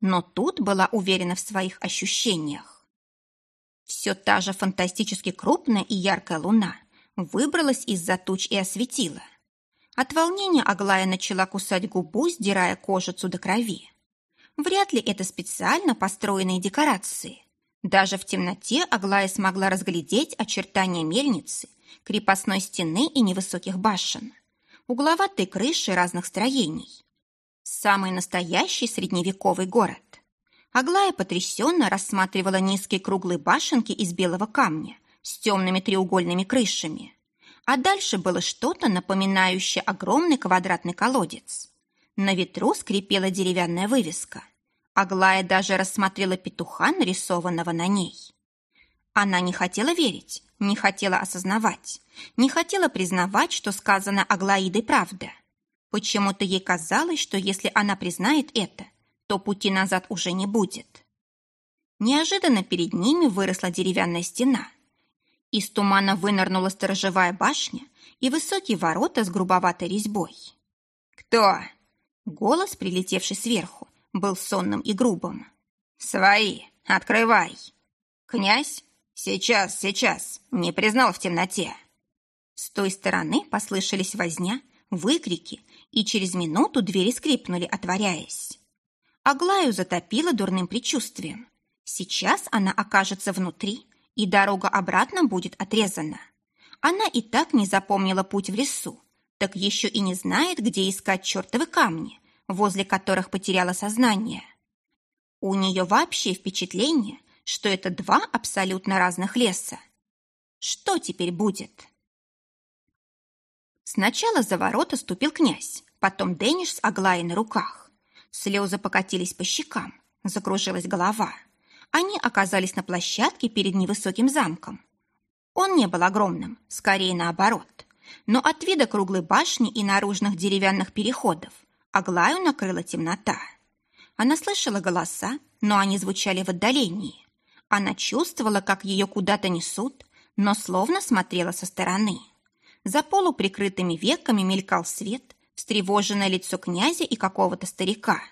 Но тут была уверена в своих ощущениях. Все та же фантастически крупная и яркая луна выбралась из-за туч и осветила. От волнения Аглая начала кусать губу, сдирая кожицу до крови. Вряд ли это специально построенные декорации. Даже в темноте Аглая смогла разглядеть очертания мельницы, крепостной стены и невысоких башен, угловатой крыши разных строений. Самый настоящий средневековый город. Аглая потрясенно рассматривала низкие круглые башенки из белого камня с темными треугольными крышами. А дальше было что-то, напоминающее огромный квадратный колодец. На ветру скрипела деревянная вывеска. Аглая даже рассмотрела петуха, нарисованного на ней. Она не хотела верить, не хотела осознавать, не хотела признавать, что сказано Аглаидой правда. Почему-то ей казалось, что если она признает это, то пути назад уже не будет. Неожиданно перед ними выросла деревянная стена. Из тумана вынырнула сторожевая башня и высокие ворота с грубоватой резьбой. «Кто?» Голос, прилетевший сверху, был сонным и грубым. «Свои! Открывай!» «Князь? Сейчас, сейчас! Не признал в темноте!» С той стороны послышались возня, выкрики, и через минуту двери скрипнули, отворяясь. Аглаю затопило дурным предчувствием. Сейчас она окажется внутри, и дорога обратно будет отрезана. Она и так не запомнила путь в лесу, так еще и не знает, где искать чертовы камни, возле которых потеряла сознание. У нее вообще впечатление, что это два абсолютно разных леса. Что теперь будет? Сначала за ворота ступил князь, потом Дэниш с Аглаей на руках. Слезы покатились по щекам, закружилась голова. Они оказались на площадке перед невысоким замком. Он не был огромным, скорее наоборот. Но от вида круглой башни и наружных деревянных переходов Аглаю накрыла темнота. Она слышала голоса, но они звучали в отдалении. Она чувствовала, как ее куда-то несут, но словно смотрела со стороны. За полуприкрытыми веками мелькал свет, встревоженное лицо князя и какого-то старика.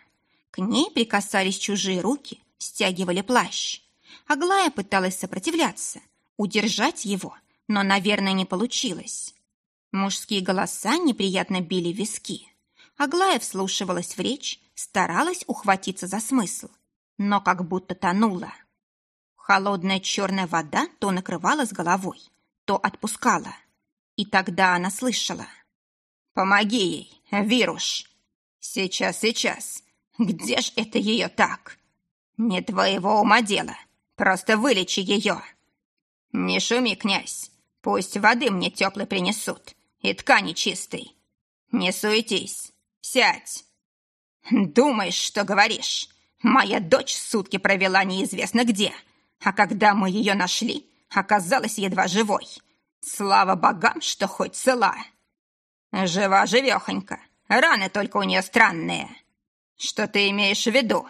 К ней прикасались чужие руки, стягивали плащ. Аглая пыталась сопротивляться, удержать его, но, наверное, не получилось. Мужские голоса неприятно били виски. Аглая вслушивалась в речь, старалась ухватиться за смысл, но как будто тонула. Холодная черная вода то накрывала с головой, то отпускала. И тогда она слышала — Помоги ей, Вируш. Сейчас, сейчас. Где ж это ее так? Не твоего ума дело. Просто вылечи ее. Не шуми, князь. Пусть воды мне теплой принесут и ткани чистой. Не суетись. Сядь. Думаешь, что говоришь? Моя дочь сутки провела неизвестно где, а когда мы ее нашли, оказалась едва живой. Слава богам, что хоть цела. «Жива-живехонька. Раны только у нее странные. Что ты имеешь в виду?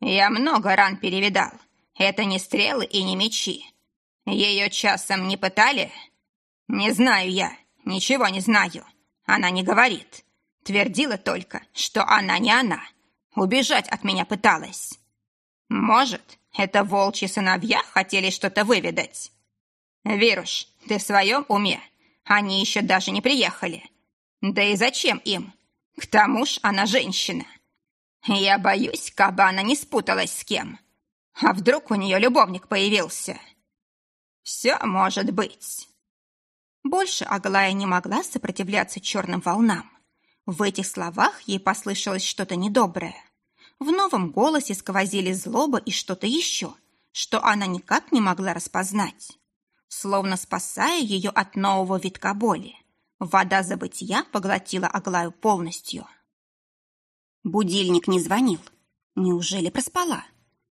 Я много ран перевидал. Это не стрелы и не мечи. Ее часом не пытали? Не знаю я, ничего не знаю. Она не говорит. Твердила только, что она не она. Убежать от меня пыталась. Может, это волчьи сыновья хотели что-то выведать? Вируш, ты в своем уме? Они еще даже не приехали. Да и зачем им? К тому ж она женщина. Я боюсь, кабы она не спуталась с кем. А вдруг у нее любовник появился? Все может быть. Больше Аглая не могла сопротивляться черным волнам. В этих словах ей послышалось что-то недоброе. В новом голосе сквозили злоба и что-то еще, что она никак не могла распознать. Словно спасая ее от нового витка боли, вода забытия поглотила Аглаю полностью. Будильник не звонил. Неужели проспала?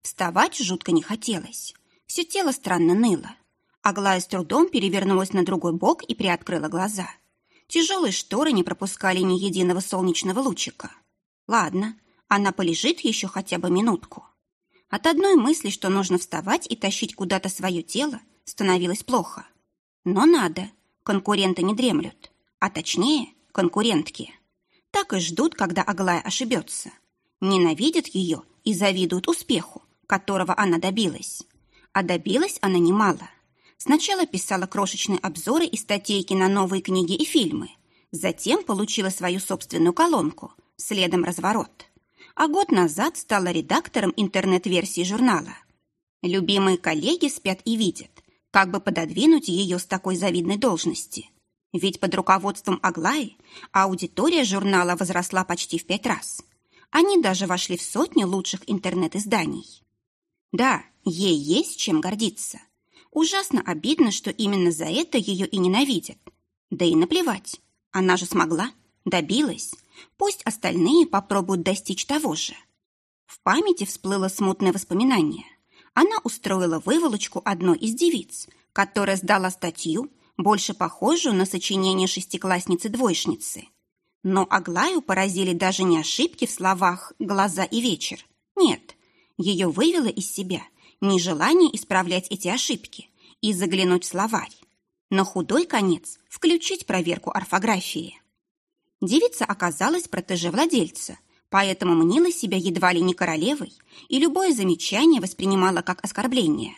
Вставать жутко не хотелось. Все тело странно ныло. Аглая с трудом перевернулась на другой бок и приоткрыла глаза. Тяжелые шторы не пропускали ни единого солнечного лучика. Ладно, она полежит еще хотя бы минутку. От одной мысли, что нужно вставать и тащить куда-то свое тело, становилось плохо. Но надо. Конкуренты не дремлют. А точнее, конкурентки. Так и ждут, когда Аглая ошибется. Ненавидят ее и завидуют успеху, которого она добилась. А добилась она немало. Сначала писала крошечные обзоры и статейки на новые книги и фильмы. Затем получила свою собственную колонку, следом разворот. А год назад стала редактором интернет-версии журнала. Любимые коллеги спят и видят, как бы пододвинуть ее с такой завидной должности. Ведь под руководством Аглаи аудитория журнала возросла почти в пять раз. Они даже вошли в сотни лучших интернет-изданий. Да, ей есть чем гордиться. Ужасно обидно, что именно за это ее и ненавидят. Да и наплевать. Она же смогла, добилась. Пусть остальные попробуют достичь того же. В памяти всплыло смутное воспоминание. Она устроила выволочку одной из девиц, которая сдала статью, больше похожую на сочинение шестиклассницы-двоечницы. Но Аглаю поразили даже не ошибки в словах «глаза» и «вечер». Нет, ее вывело из себя – нежелание исправлять эти ошибки и заглянуть в словарь. На худой конец включить проверку орфографии. Девица оказалась протеже владельца, поэтому мнила себя едва ли не королевой и любое замечание воспринимала как оскорбление.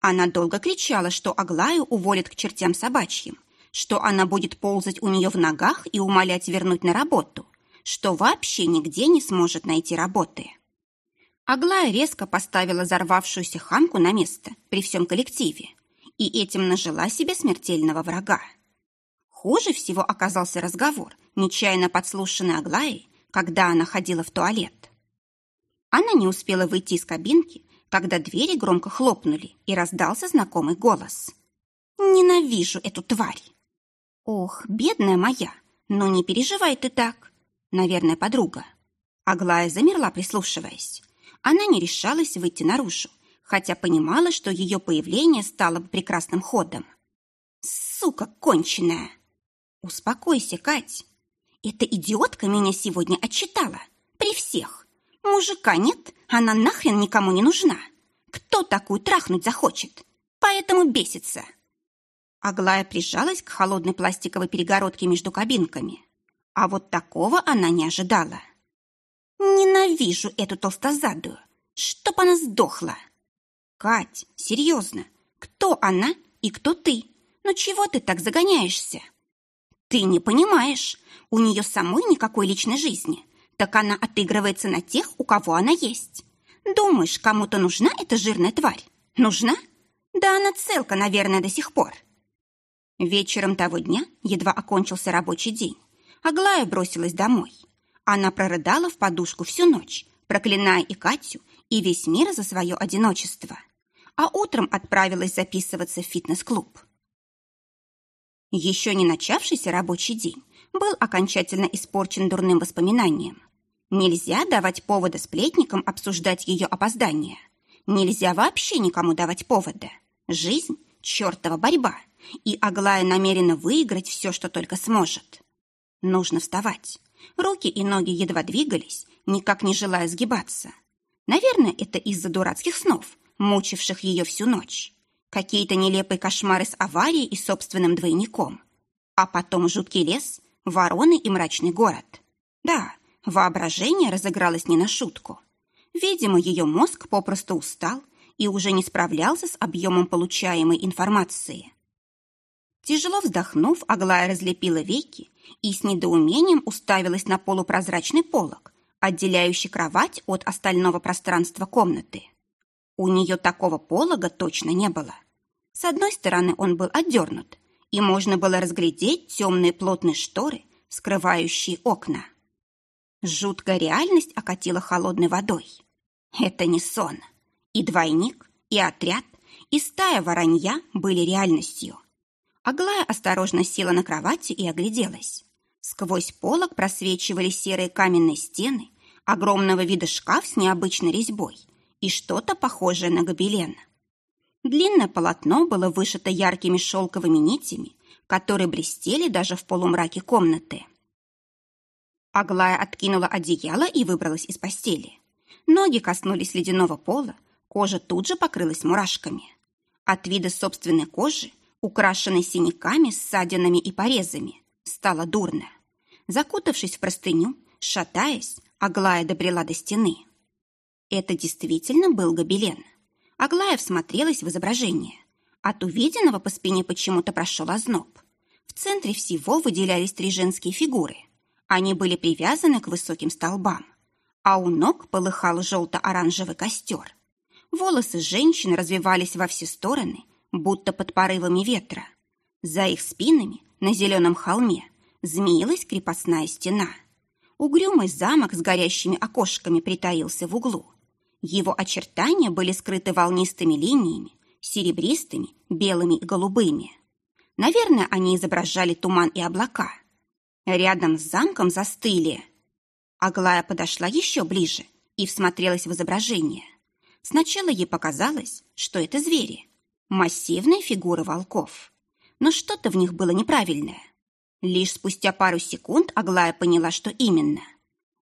Она долго кричала, что Аглаю уволят к чертям собачьим, что она будет ползать у нее в ногах и умолять вернуть на работу, что вообще нигде не сможет найти работы. Аглая резко поставила взорвавшуюся хамку на место при всем коллективе и этим нажила себе смертельного врага. Хуже всего оказался разговор, нечаянно подслушанный Аглаей, когда она ходила в туалет. Она не успела выйти из кабинки, когда двери громко хлопнули, и раздался знакомый голос. «Ненавижу эту тварь!» «Ох, бедная моя, но не переживай ты так!» Наверное, подруга. Аглая замерла, прислушиваясь. Она не решалась выйти наружу, хотя понимала, что ее появление стало бы прекрасным ходом. «Сука конченая!» «Успокойся, Кать. Эта идиотка меня сегодня отчитала. При всех. Мужика нет, она нахрен никому не нужна. Кто такую трахнуть захочет? Поэтому бесится». Аглая прижалась к холодной пластиковой перегородке между кабинками. А вот такого она не ожидала. Ненавижу эту толстозадую. Чтоб она сдохла. Кать, серьезно, кто она и кто ты? Ну чего ты так загоняешься? Ты не понимаешь, у нее самой никакой личной жизни. Так она отыгрывается на тех, у кого она есть. Думаешь, кому-то нужна эта жирная тварь? Нужна? Да она целка, наверное, до сих пор. Вечером того дня едва окончился рабочий день. Аглая бросилась домой. Она прорыдала в подушку всю ночь, проклиная и Катю, и весь мир за свое одиночество. А утром отправилась записываться в фитнес-клуб. Еще не начавшийся рабочий день был окончательно испорчен дурным воспоминанием. Нельзя давать повода сплетникам обсуждать ее опоздание. Нельзя вообще никому давать повода. Жизнь – чертова борьба, и Аглая намерена выиграть все, что только сможет. Нужно вставать. Руки и ноги едва двигались, никак не желая сгибаться. Наверное, это из-за дурацких снов, мучивших ее всю ночь. Какие-то нелепые кошмары с аварией и собственным двойником. А потом жуткий лес, вороны и мрачный город. Да, воображение разыгралось не на шутку. Видимо, ее мозг попросту устал и уже не справлялся с объемом получаемой информации. Тяжело вздохнув, Аглая разлепила веки и с недоумением уставилась на полупрозрачный полог, отделяющий кровать от остального пространства комнаты. У нее такого полога точно не было. С одной стороны он был отдернут, и можно было разглядеть темные плотные шторы, скрывающие окна. Жуткая реальность окатила холодной водой. Это не сон. И двойник, и отряд, и стая воронья были реальностью. Аглая осторожно села на кровати и огляделась. Сквозь полок просвечивали серые каменные стены, огромного вида шкаф с необычной резьбой и что-то похожее на гобелен. Длинное полотно было вышито яркими шелковыми нитями, которые блестели даже в полумраке комнаты. Аглая откинула одеяло и выбралась из постели. Ноги коснулись ледяного пола, кожа тут же покрылась мурашками. От вида собственной кожи, украшенной синяками, ссадинами и порезами, стало дурно. Закутавшись в простыню, шатаясь, Аглая добрела до стены. Это действительно был гобелен. Аглая всмотрелась в изображение. От увиденного по спине почему-то прошел озноб. В центре всего выделялись три женские фигуры. Они были привязаны к высоким столбам, а у ног полыхал желто-оранжевый костер. Волосы женщин развивались во все стороны, будто под порывами ветра. За их спинами на зеленом холме змеилась крепостная стена. Угрюмый замок с горящими окошками притаился в углу. Его очертания были скрыты волнистыми линиями, серебристыми, белыми и голубыми. Наверное, они изображали туман и облака. Рядом с замком застыли. Аглая подошла еще ближе и всмотрелась в изображение. Сначала ей показалось, что это звери, массивные фигуры волков. Но что-то в них было неправильное. Лишь спустя пару секунд Аглая поняла, что именно.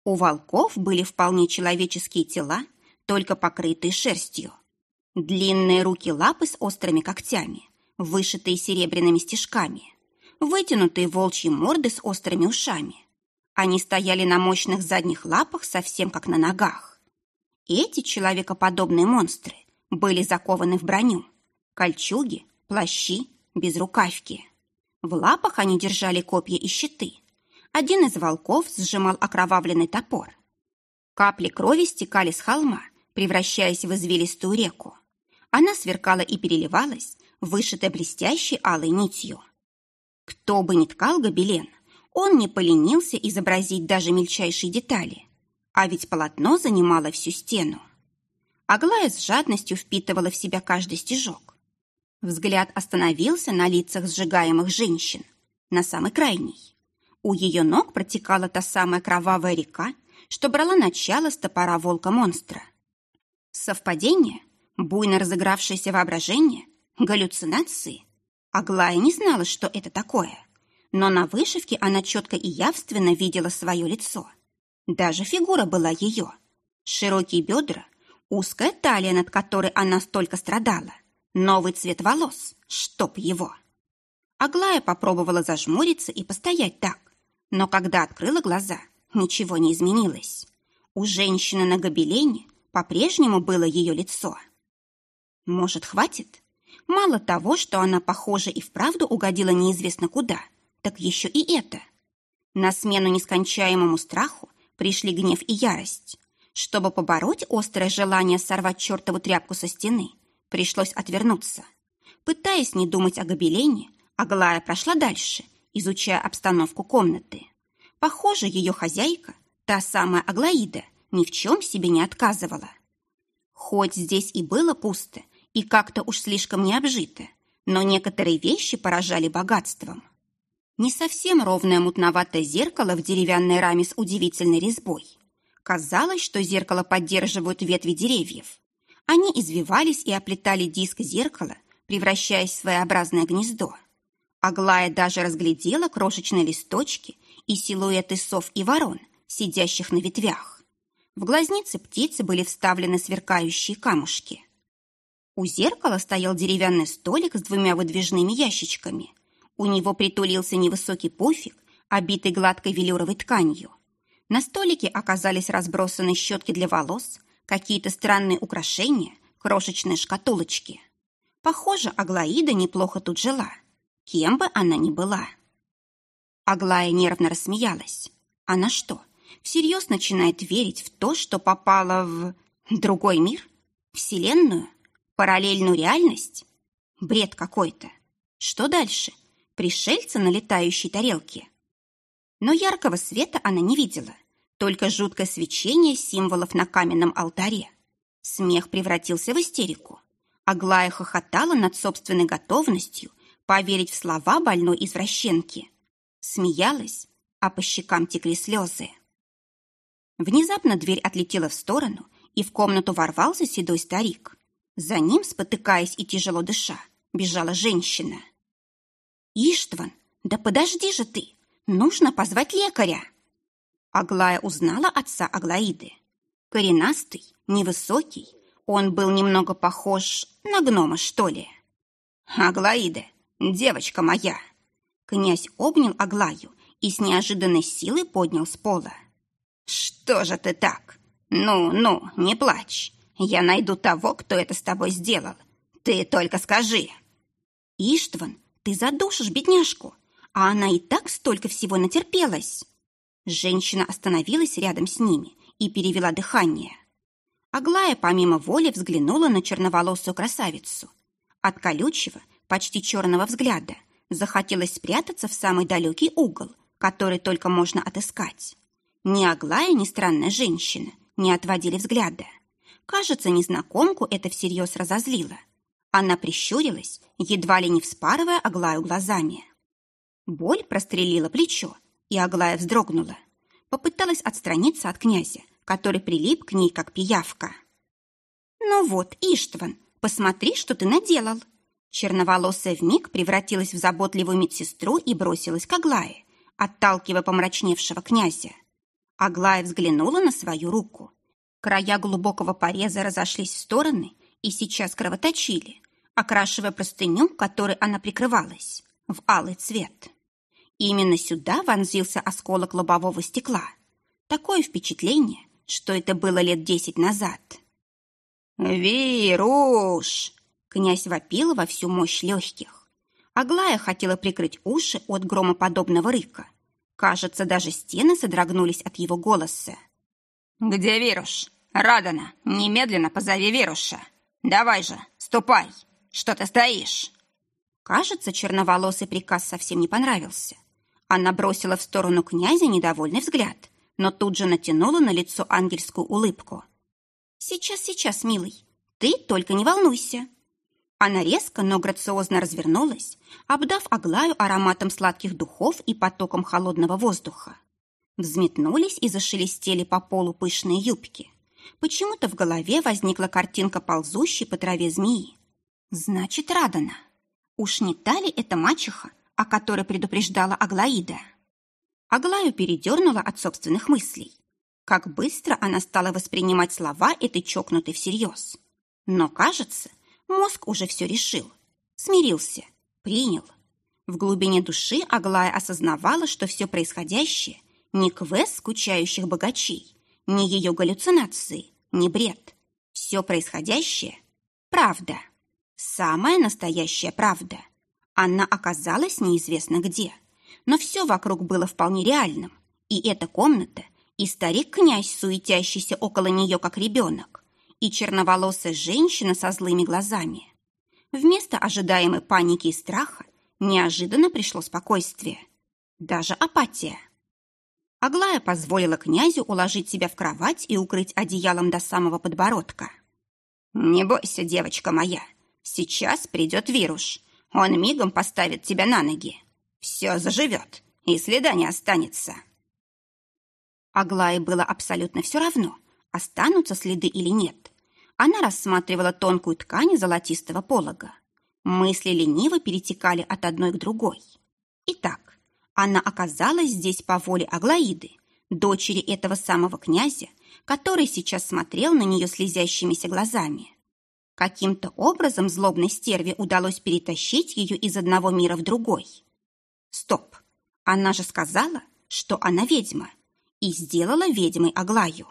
У волков были вполне человеческие тела, только покрытые шерстью. Длинные руки-лапы с острыми когтями, вышитые серебряными стежками, вытянутые волчьи морды с острыми ушами. Они стояли на мощных задних лапах совсем как на ногах. Эти человекоподобные монстры были закованы в броню, кольчуги, плащи, безрукавки. В лапах они держали копья и щиты. Один из волков сжимал окровавленный топор. Капли крови стекали с холма, превращаясь в извилистую реку. Она сверкала и переливалась, вышитая блестящей алой нитью. Кто бы ни ткал гобелен, он не поленился изобразить даже мельчайшие детали. А ведь полотно занимало всю стену. Аглая с жадностью впитывала в себя каждый стежок. Взгляд остановился на лицах сжигаемых женщин, на самой крайней. У ее ног протекала та самая кровавая река, что брала начало с топора волка-монстра. Совпадение? Буйно разыгравшееся воображение? Галлюцинации? Аглая не знала, что это такое. Но на вышивке она четко и явственно видела свое лицо. Даже фигура была ее. Широкие бедра, узкая талия, над которой она столько страдала. Новый цвет волос, чтоб его. Аглая попробовала зажмуриться и постоять так. Но когда открыла глаза, ничего не изменилось. У женщины на гобелене по-прежнему было ее лицо. Может, хватит? Мало того, что она, похоже, и вправду угодила неизвестно куда, так еще и это. На смену нескончаемому страху пришли гнев и ярость. Чтобы побороть острое желание сорвать чертову тряпку со стены, пришлось отвернуться. Пытаясь не думать о гобелене, Аглая прошла дальше, изучая обстановку комнаты. Похоже, ее хозяйка, та самая Аглаида, ни в чем себе не отказывала. Хоть здесь и было пусто, и как-то уж слишком не обжито, но некоторые вещи поражали богатством. Не совсем ровное мутноватое зеркало в деревянной раме с удивительной резьбой. Казалось, что зеркало поддерживают ветви деревьев. Они извивались и оплетали диск зеркала, превращаясь в своеобразное гнездо. Аглая даже разглядела крошечные листочки и силуэты сов и ворон, сидящих на ветвях. В глазницы птицы были вставлены сверкающие камушки. У зеркала стоял деревянный столик с двумя выдвижными ящичками. У него притулился невысокий пуфик, обитый гладкой велюровой тканью. На столике оказались разбросаны щетки для волос, какие-то странные украшения, крошечные шкатулочки. Похоже, Аглаида неплохо тут жила, кем бы она ни была. Аглая нервно рассмеялась. Она что, всерьез начинает верить в то, что попало в другой мир, вселенную, параллельную реальность? Бред какой-то. Что дальше? Пришельца на летающей тарелке. Но яркого света она не видела, только жуткое свечение символов на каменном алтаре. Смех превратился в истерику. Аглая хохотала над собственной готовностью поверить в слова больной извращенки. Смеялась, а по щекам текли слезы. Внезапно дверь отлетела в сторону, и в комнату ворвался седой старик. За ним, спотыкаясь и тяжело дыша, бежала женщина. «Иштван, да подожди же ты! Нужно позвать лекаря!» Аглая узнала отца Аглаиды. Коренастый, невысокий, он был немного похож на гнома, что ли. «Аглаида, девочка моя!» Князь обнял Аглаю и с неожиданной силой поднял с пола. «Что же ты так? Ну, ну, не плачь. Я найду того, кто это с тобой сделал. Ты только скажи». «Иштван, ты задушишь бедняжку, а она и так столько всего натерпелась». Женщина остановилась рядом с ними и перевела дыхание. Аглая помимо воли взглянула на черноволосую красавицу. От колючего, почти черного взгляда захотелось спрятаться в самый далекий угол, который только можно отыскать. Ни Аглая, ни странная женщина не отводили взгляда. Кажется, незнакомку это всерьез разозлило. Она прищурилась, едва ли не вспарывая Аглаю глазами. Боль прострелила плечо, и Аглая вздрогнула. Попыталась отстраниться от князя, который прилип к ней, как пиявка. «Ну вот, Иштван, посмотри, что ты наделал!» Черноволосая вмиг превратилась в заботливую медсестру и бросилась к Аглае, отталкивая помрачневшего князя. Аглая взглянула на свою руку. Края глубокого пореза разошлись в стороны и сейчас кровоточили, окрашивая простыню, которой она прикрывалась, в алый цвет. Именно сюда вонзился осколок лобового стекла. Такое впечатление, что это было лет десять назад. «Вируш!» Князь вопил во всю мощь легких. Аглая хотела прикрыть уши от громоподобного рыка. Кажется, даже стены содрогнулись от его голоса. «Где Вируш? Радана, немедленно позови Вируша. Давай же, ступай. Что ты стоишь?» Кажется, черноволосый приказ совсем не понравился. Она бросила в сторону князя недовольный взгляд, но тут же натянула на лицо ангельскую улыбку. «Сейчас, сейчас, милый, ты только не волнуйся». Она резко, но грациозно развернулась, обдав Аглаю ароматом сладких духов и потоком холодного воздуха. Взметнулись и зашелестели по полу пышные юбки. Почему-то в голове возникла картинка ползущей по траве змеи. Значит, Радана. Уж не та ли это мачеха, о которой предупреждала Аглаида? Аглаю передернула от собственных мыслей. Как быстро она стала воспринимать слова этой чокнутой всерьез. Но, кажется, мозг уже все решил. Смирился, принял. В глубине души Аглая осознавала, что все происходящее не квест скучающих богачей, не ее галлюцинации, не бред. Все происходящее – правда. Самая настоящая правда. Она оказалась неизвестно где – но все вокруг было вполне реальным. И эта комната, и старик-князь, суетящийся около нее, как ребенок, и черноволосая женщина со злыми глазами. Вместо ожидаемой паники и страха неожиданно пришло спокойствие. Даже апатия. Аглая позволила князю уложить себя в кровать и укрыть одеялом до самого подбородка. «Не бойся, девочка моя, сейчас придет вирус. Он мигом поставит тебя на ноги. Все заживет, и следа не останется. Аглае было абсолютно все равно, останутся следы или нет. Она рассматривала тонкую ткань золотистого полога. Мысли лениво перетекали от одной к другой. Итак, она оказалась здесь по воле Аглаиды, дочери этого самого князя, который сейчас смотрел на нее слезящимися глазами. Каким-то образом злобной стерве удалось перетащить ее из одного мира в другой. Стоп! Она же сказала, что она ведьма, и сделала ведьмой Аглаю.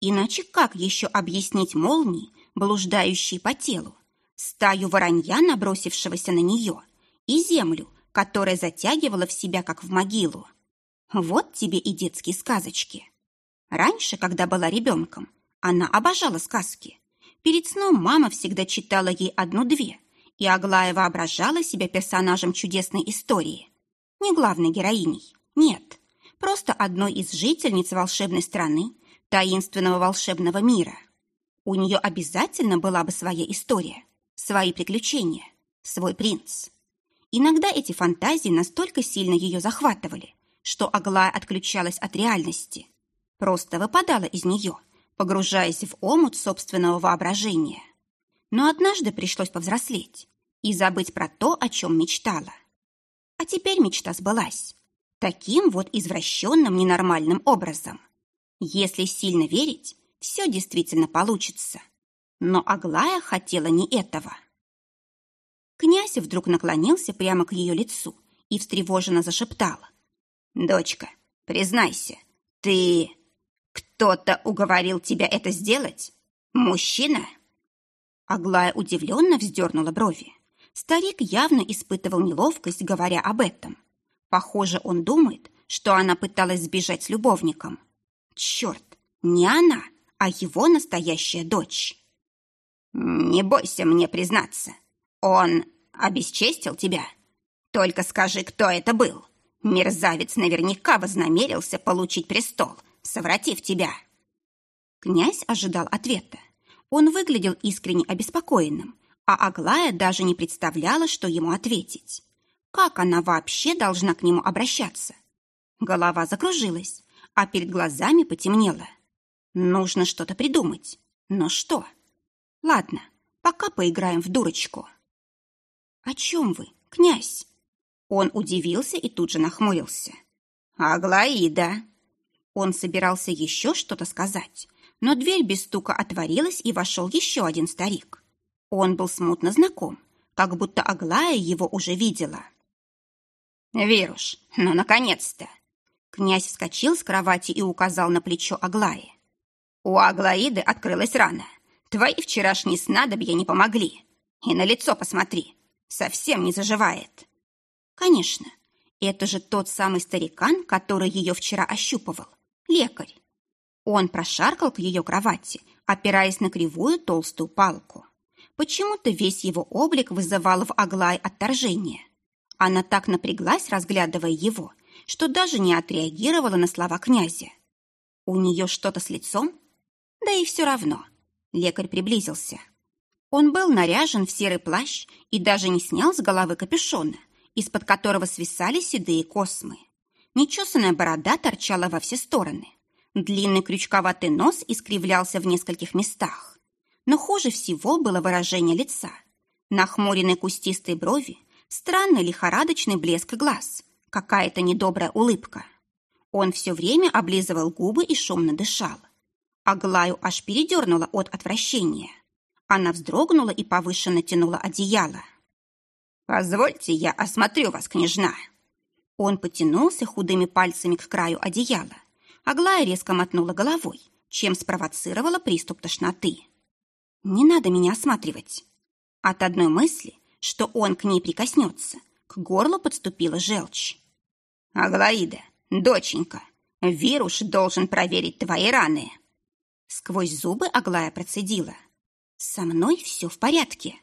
Иначе как еще объяснить молнии, блуждающие по телу, стаю воронья, набросившегося на нее, и землю, которая затягивала в себя, как в могилу? Вот тебе и детские сказочки. Раньше, когда была ребенком, она обожала сказки. Перед сном мама всегда читала ей одну-две, и Аглая воображала себя персонажем чудесной истории. Не главной героиней, нет, просто одной из жительниц волшебной страны, таинственного волшебного мира. У нее обязательно была бы своя история, свои приключения, свой принц. Иногда эти фантазии настолько сильно ее захватывали, что Аглая отключалась от реальности, просто выпадала из нее, погружаясь в омут собственного воображения. Но однажды пришлось повзрослеть и забыть про то, о чем мечтала. А теперь мечта сбылась. Таким вот извращенным ненормальным образом. Если сильно верить, все действительно получится. Но Аглая хотела не этого. Князь вдруг наклонился прямо к ее лицу и встревоженно зашептал. «Дочка, признайся, ты... Кто-то уговорил тебя это сделать? Мужчина?» Аглая удивленно вздернула брови. Старик явно испытывал неловкость, говоря об этом. Похоже, он думает, что она пыталась сбежать с любовником. Черт, не она, а его настоящая дочь. «Не бойся мне признаться. Он обесчестил тебя. Только скажи, кто это был. Мерзавец наверняка вознамерился получить престол, совратив тебя». Князь ожидал ответа. Он выглядел искренне обеспокоенным, а Аглая даже не представляла, что ему ответить. Как она вообще должна к нему обращаться? Голова закружилась, а перед глазами потемнело. Нужно что-то придумать. Но что? Ладно, пока поиграем в дурочку. «О чем вы, князь?» Он удивился и тут же нахмурился. «Аглаида!» Он собирался еще что-то сказать, но дверь без стука отворилась, и вошел еще один старик. Он был смутно знаком, как будто Аглая его уже видела. «Вируш, ну, наконец-то!» Князь вскочил с кровати и указал на плечо Аглаи. «У Аглаиды открылась рана. Твои вчерашние снадобья не помогли. И на лицо посмотри. Совсем не заживает». «Конечно. Это же тот самый старикан, который ее вчера ощупывал. Лекарь. Он прошаркал к ее кровати, опираясь на кривую толстую палку. Почему-то весь его облик вызывал в Аглай отторжение. Она так напряглась, разглядывая его, что даже не отреагировала на слова князя. У нее что-то с лицом? Да и все равно. Лекарь приблизился. Он был наряжен в серый плащ и даже не снял с головы капюшона, из-под которого свисали седые космы. Нечесанная борода торчала во все стороны. Длинный крючковатый нос искривлялся в нескольких местах. Но хуже всего было выражение лица. Нахмуренные кустистые брови, странный лихорадочный блеск глаз, какая-то недобрая улыбка. Он все время облизывал губы и шумно дышал. Аглаю аж передернула от отвращения. Она вздрогнула и повыше натянула одеяло. «Позвольте, я осмотрю вас, княжна». Он потянулся худыми пальцами к краю одеяла. Аглая резко мотнула головой, чем спровоцировала приступ тошноты. Не надо меня осматривать. От одной мысли, что он к ней прикоснется, к горлу подступила желчь. «Аглаида, доченька, вирус должен проверить твои раны». Сквозь зубы Аглая процедила. «Со мной все в порядке».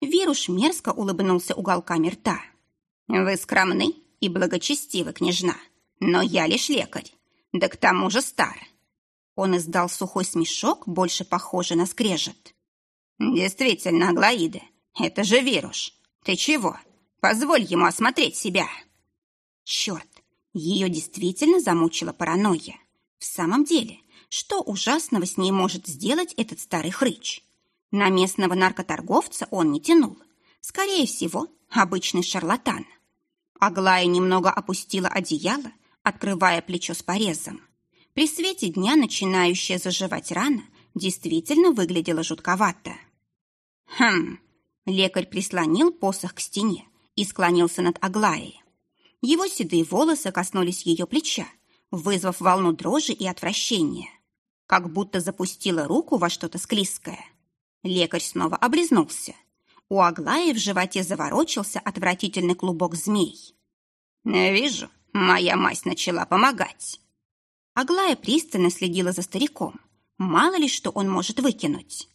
Вирус мерзко улыбнулся уголками рта. «Вы скромны и благочестивы, княжна, но я лишь лекарь, да к тому же стар. Он издал сухой смешок, больше похожий на скрежет. «Действительно, Аглаида, это же вирус. Ты чего? Позволь ему осмотреть себя». Черт, ее действительно замучила паранойя. В самом деле, что ужасного с ней может сделать этот старый хрыч? На местного наркоторговца он не тянул. Скорее всего, обычный шарлатан. Аглая немного опустила одеяло, открывая плечо с порезом. При свете дня начинающая заживать рана действительно выглядела жутковато. «Хм!» Лекарь прислонил посох к стене и склонился над Аглаей. Его седые волосы коснулись ее плеча, вызвав волну дрожи и отвращения. Как будто запустила руку во что-то склизкое. Лекарь снова облизнулся. У Аглаи в животе заворочился отвратительный клубок змей. «Вижу, моя мать начала помогать». Аглая пристально следила за стариком. Мало ли, что он может выкинуть.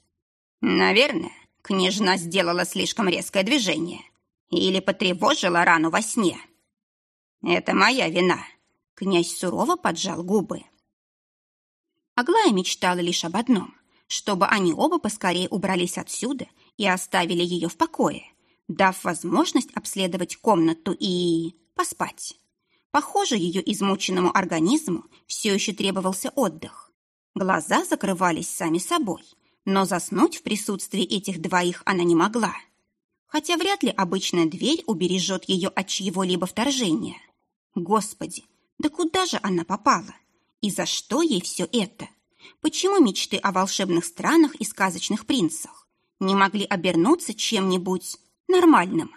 «Наверное, Княжна сделала слишком резкое движение или потревожила рану во сне. Это моя вина. Князь сурово поджал губы. Аглая мечтала лишь об одном, чтобы они оба поскорее убрались отсюда и оставили ее в покое, дав возможность обследовать комнату и поспать. Похоже, ее измученному организму все еще требовался отдых. Глаза закрывались сами собой, но заснуть в присутствии этих двоих она не могла. Хотя вряд ли обычная дверь убережет ее от чьего-либо вторжения. Господи, да куда же она попала? И за что ей все это? Почему мечты о волшебных странах и сказочных принцах не могли обернуться чем-нибудь нормальным?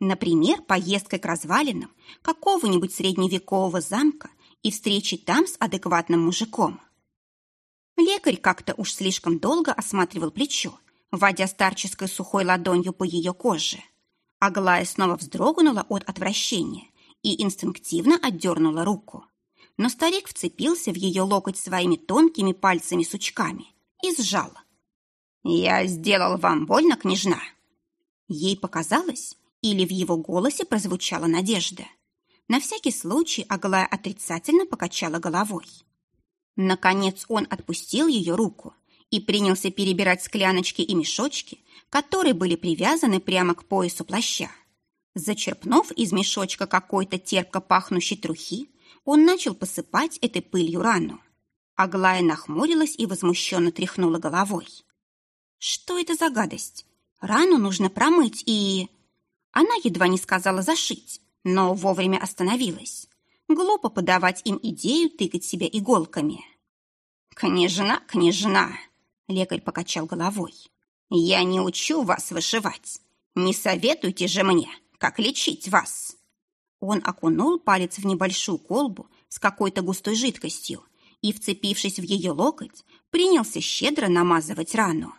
Например, поездкой к развалинам какого-нибудь средневекового замка и встречей там с адекватным мужиком. Лекарь как-то уж слишком долго осматривал плечо, водя старческой сухой ладонью по ее коже. Аглая снова вздрогнула от отвращения и инстинктивно отдернула руку. Но старик вцепился в ее локоть своими тонкими пальцами-сучками и сжал. «Я сделал вам больно, княжна?» Ей показалось, или в его голосе прозвучала надежда. На всякий случай Аглая отрицательно покачала головой. Наконец он отпустил ее руку и принялся перебирать скляночки и мешочки, которые были привязаны прямо к поясу плаща. Зачерпнув из мешочка какой-то терпко пахнущей трухи, он начал посыпать этой пылью рану. Аглая нахмурилась и возмущенно тряхнула головой. «Что это за гадость? Рану нужно промыть и...» Она едва не сказала зашить, но вовремя остановилась. Глупо подавать им идею тыкать себя иголками. «Княжна, княжна!» — лекарь покачал головой. «Я не учу вас вышивать. Не советуйте же мне, как лечить вас!» Он окунул палец в небольшую колбу с какой-то густой жидкостью и, вцепившись в ее локоть, принялся щедро намазывать рану.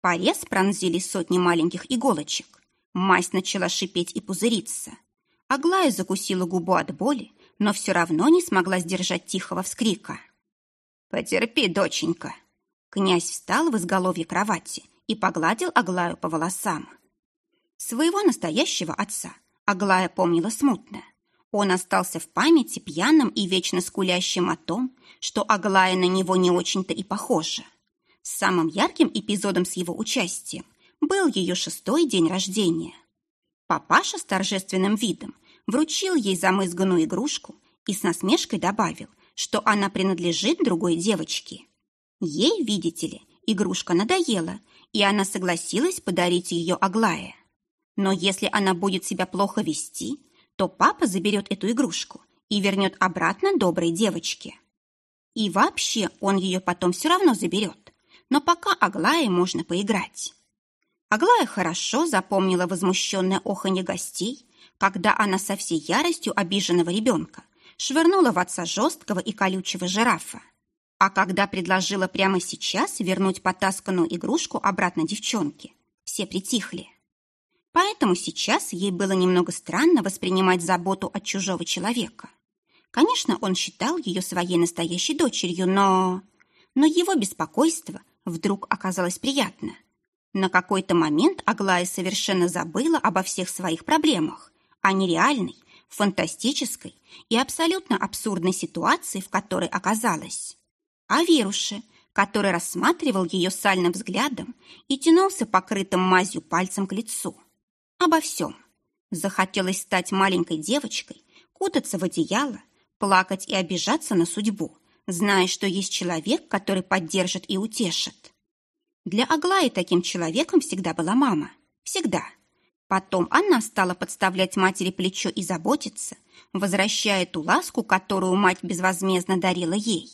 Порез пронзили сотни маленьких иголочек. Мазь начала шипеть и пузыриться. Аглая закусила губу от боли, но все равно не смогла сдержать тихого вскрика. «Потерпи, доченька!» Князь встал в изголовье кровати и погладил Аглаю по волосам. Своего настоящего отца Аглая помнила смутно. Он остался в памяти пьяным и вечно скулящим о том, что Аглая на него не очень-то и похожа. Самым ярким эпизодом с его участием был ее шестой день рождения. Папаша с торжественным видом вручил ей замызганную игрушку и с насмешкой добавил, что она принадлежит другой девочке. Ей, видите ли, игрушка надоела, и она согласилась подарить ее Аглае. Но если она будет себя плохо вести, то папа заберет эту игрушку и вернет обратно доброй девочке. И вообще он ее потом все равно заберет, но пока Аглае можно поиграть. Аглая хорошо запомнила возмущенное оханье гостей, когда она со всей яростью обиженного ребенка швырнула в отца жесткого и колючего жирафа. А когда предложила прямо сейчас вернуть потасканную игрушку обратно девчонке, все притихли. Поэтому сейчас ей было немного странно воспринимать заботу от чужого человека. Конечно, он считал ее своей настоящей дочерью, но... Но его беспокойство вдруг оказалось приятно – на какой-то момент Аглая совершенно забыла обо всех своих проблемах, о нереальной, фантастической и абсолютно абсурдной ситуации, в которой оказалась. О вирусе, который рассматривал ее сальным взглядом и тянулся покрытым мазью пальцем к лицу. Обо всем. Захотелось стать маленькой девочкой, кутаться в одеяло, плакать и обижаться на судьбу, зная, что есть человек, который поддержит и утешит. Для Аглаи таким человеком всегда была мама. Всегда. Потом она стала подставлять матери плечо и заботиться, возвращая ту ласку, которую мать безвозмездно дарила ей.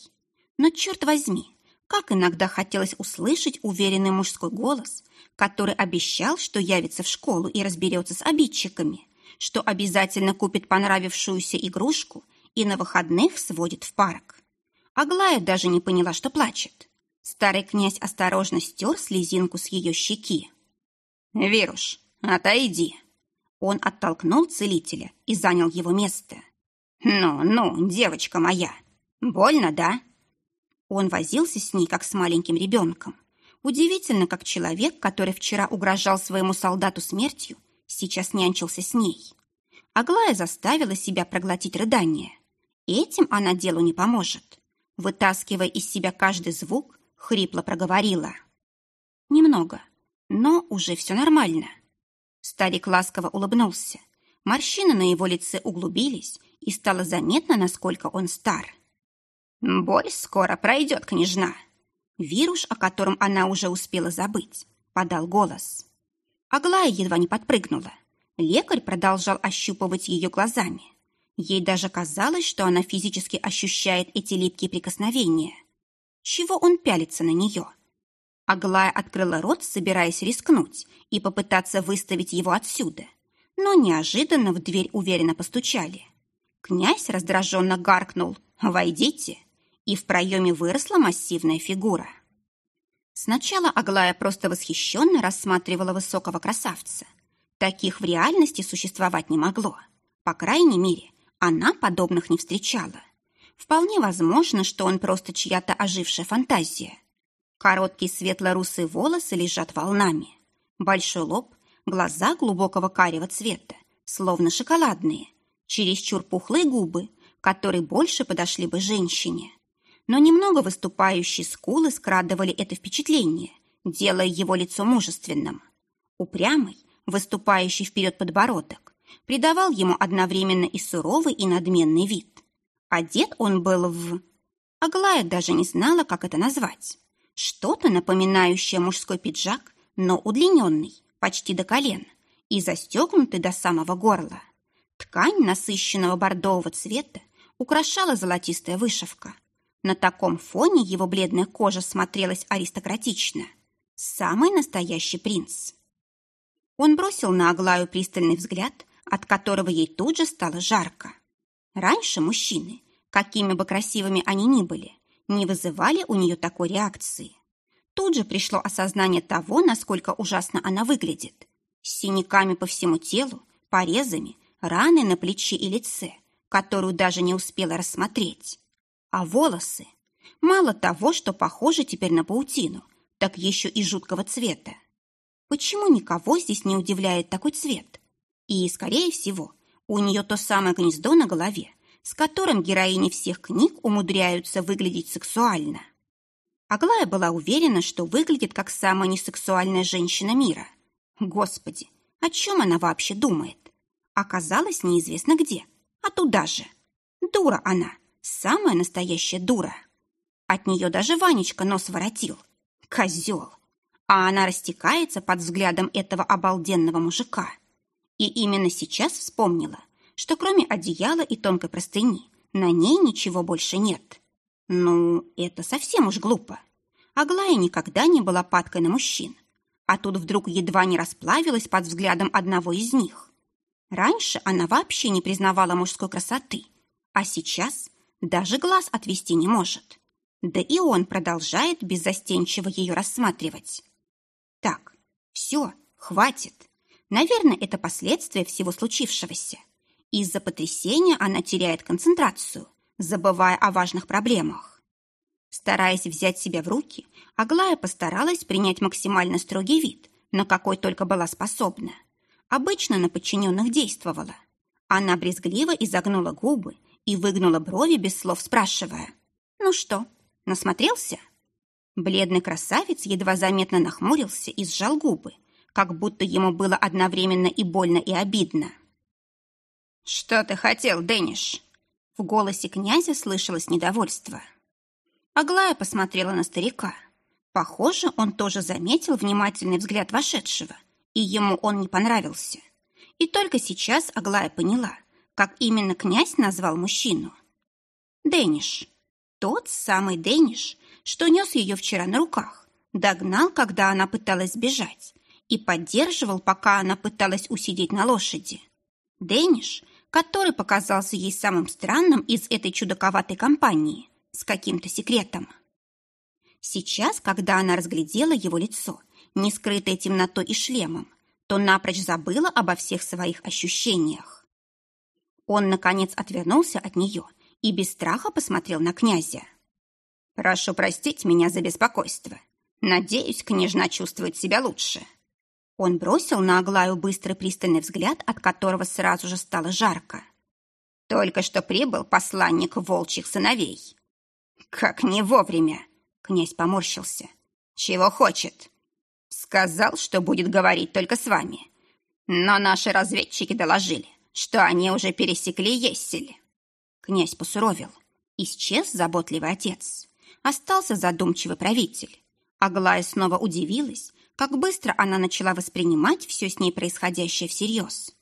Но, черт возьми, как иногда хотелось услышать уверенный мужской голос, который обещал, что явится в школу и разберется с обидчиками, что обязательно купит понравившуюся игрушку и на выходных сводит в парк. Аглая даже не поняла, что плачет. Старый князь осторожно стер слезинку с ее щеки. «Вируш, отойди!» Он оттолкнул целителя и занял его место. «Ну-ну, девочка моя, больно, да?» Он возился с ней, как с маленьким ребенком. Удивительно, как человек, который вчера угрожал своему солдату смертью, сейчас нянчился с ней. Аглая заставила себя проглотить рыдание. Этим она делу не поможет. Вытаскивая из себя каждый звук, хрипло проговорила. Немного, но уже все нормально. Старик ласково улыбнулся. Морщины на его лице углубились, и стало заметно, насколько он стар. «Боль скоро пройдет, княжна!» Вирус, о котором она уже успела забыть, подал голос. Аглая едва не подпрыгнула. Лекарь продолжал ощупывать ее глазами. Ей даже казалось, что она физически ощущает эти липкие прикосновения. Чего он пялится на нее? Аглая открыла рот, собираясь рискнуть и попытаться выставить его отсюда. Но неожиданно в дверь уверенно постучали. Князь раздраженно гаркнул «Войдите!» И в проеме выросла массивная фигура. Сначала Аглая просто восхищенно рассматривала высокого красавца. Таких в реальности существовать не могло. По крайней мере, она подобных не встречала. Вполне возможно, что он просто чья-то ожившая фантазия. Короткие светло-русые волосы лежат волнами. Большой лоб, глаза глубокого карего цвета, словно шоколадные. Чересчур пухлые губы, которые больше подошли бы женщине. Но немного выступающие скулы скрадывали это впечатление, делая его лицо мужественным. Упрямый, выступающий вперед подбородок, придавал ему одновременно и суровый, и надменный вид. Одет он был в... Аглая даже не знала, как это назвать. Что-то напоминающее мужской пиджак, но удлиненный, почти до колен, и застегнутый до самого горла. Ткань насыщенного бордового цвета украшала золотистая вышивка. На таком фоне его бледная кожа смотрелась аристократично. Самый настоящий принц. Он бросил на Аглаю пристальный взгляд, от которого ей тут же стало жарко. Раньше мужчины, какими бы красивыми они ни были, не вызывали у нее такой реакции. Тут же пришло осознание того, насколько ужасно она выглядит. С синяками по всему телу, порезами, раны на плече и лице, которую даже не успела рассмотреть. А волосы? Мало того, что похожи теперь на паутину, так еще и жуткого цвета. Почему никого здесь не удивляет такой цвет? И, скорее всего, у нее то самое гнездо на голове, с которым героини всех книг умудряются выглядеть сексуально. Аглая была уверена, что выглядит как самая несексуальная женщина мира. Господи, о чем она вообще думает? Оказалась неизвестно где, а туда же. Дура она, самая настоящая дура. От нее даже Ванечка нос воротил. Козел. А она растекается под взглядом этого обалденного мужика. И именно сейчас вспомнила, что кроме одеяла и тонкой простыни на ней ничего больше нет. Ну, это совсем уж глупо. Аглая никогда не была падкой на мужчин, а тут вдруг едва не расплавилась под взглядом одного из них. Раньше она вообще не признавала мужской красоты, а сейчас даже глаз отвести не может. Да и он продолжает беззастенчиво ее рассматривать. Так, все, хватит. Наверное, это последствия всего случившегося. Из-за потрясения она теряет концентрацию, забывая о важных проблемах. Стараясь взять себя в руки, Аглая постаралась принять максимально строгий вид, на какой только была способна. Обычно на подчиненных действовала. Она брезгливо изогнула губы и выгнула брови без слов, спрашивая. «Ну что, насмотрелся?» Бледный красавец едва заметно нахмурился и сжал губы, как будто ему было одновременно и больно, и обидно. «Что ты хотел, Дэниш?» В голосе князя слышалось недовольство. Аглая посмотрела на старика. Похоже, он тоже заметил внимательный взгляд вошедшего, и ему он не понравился. И только сейчас Аглая поняла, как именно князь назвал мужчину. Дэниш. Тот самый Дэниш, что нес ее вчера на руках, догнал, когда она пыталась сбежать, и поддерживал, пока она пыталась усидеть на лошади. Дэниш, который показался ей самым странным из этой чудаковатой компании, с каким-то секретом. Сейчас, когда она разглядела его лицо, не скрытое темнотой и шлемом, то напрочь забыла обо всех своих ощущениях. Он, наконец, отвернулся от нее и без страха посмотрел на князя. Прошу простить меня за беспокойство, Надеюсь, княжна чувствует себя лучше». Он бросил на Аглаю быстрый пристальный взгляд, от которого сразу же стало жарко. «Только что прибыл посланник волчьих сыновей». «Как не вовремя!» — князь поморщился. «Чего хочет?» «Сказал, что будет говорить только с вами. Но наши разведчики доложили, что они уже пересекли Ессель». Князь посуровил. Исчез заботливый отец. Остался задумчивый правитель. Аглая снова удивилась, как быстро она начала воспринимать все с ней происходящее всерьез.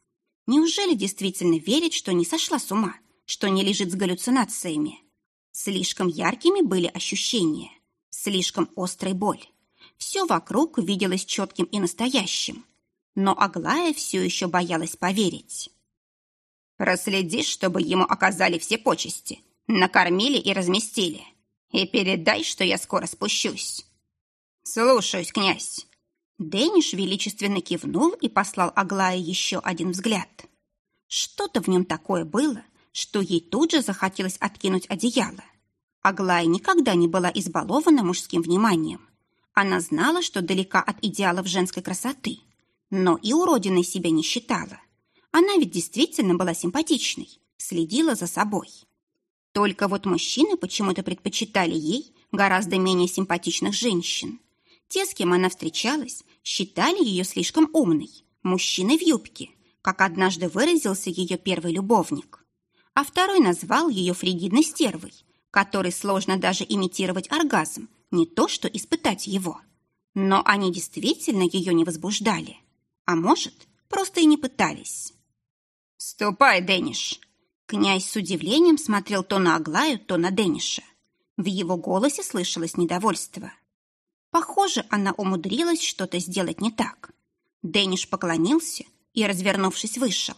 Неужели действительно верит, что не сошла с ума, что не лежит с галлюцинациями? Слишком яркими были ощущения, слишком острой боль. Все вокруг виделось четким и настоящим. Но Аглая все еще боялась поверить. «Проследи, чтобы ему оказали все почести, накормили и разместили. И передай, что я скоро спущусь». «Слушаюсь, князь». Дэниш величественно кивнул и послал Аглае еще один взгляд. Что-то в нем такое было, что ей тут же захотелось откинуть одеяло. Аглая никогда не была избалована мужским вниманием. Она знала, что далека от идеалов женской красоты, но и уродиной себя не считала. Она ведь действительно была симпатичной, следила за собой. Только вот мужчины почему-то предпочитали ей гораздо менее симпатичных женщин. Те, с кем она встречалась, считали ее слишком умной, мужчиной в юбке, как однажды выразился ее первый любовник. А второй назвал ее фригидной стервой, которой сложно даже имитировать оргазм, не то что испытать его. Но они действительно ее не возбуждали. А может, просто и не пытались. «Ступай, Дэниш!» Князь с удивлением смотрел то на Аглаю, то на Дэниша. В его голосе слышалось недовольство. Похоже, она умудрилась что-то сделать не так. Дэниш поклонился и, развернувшись, вышел.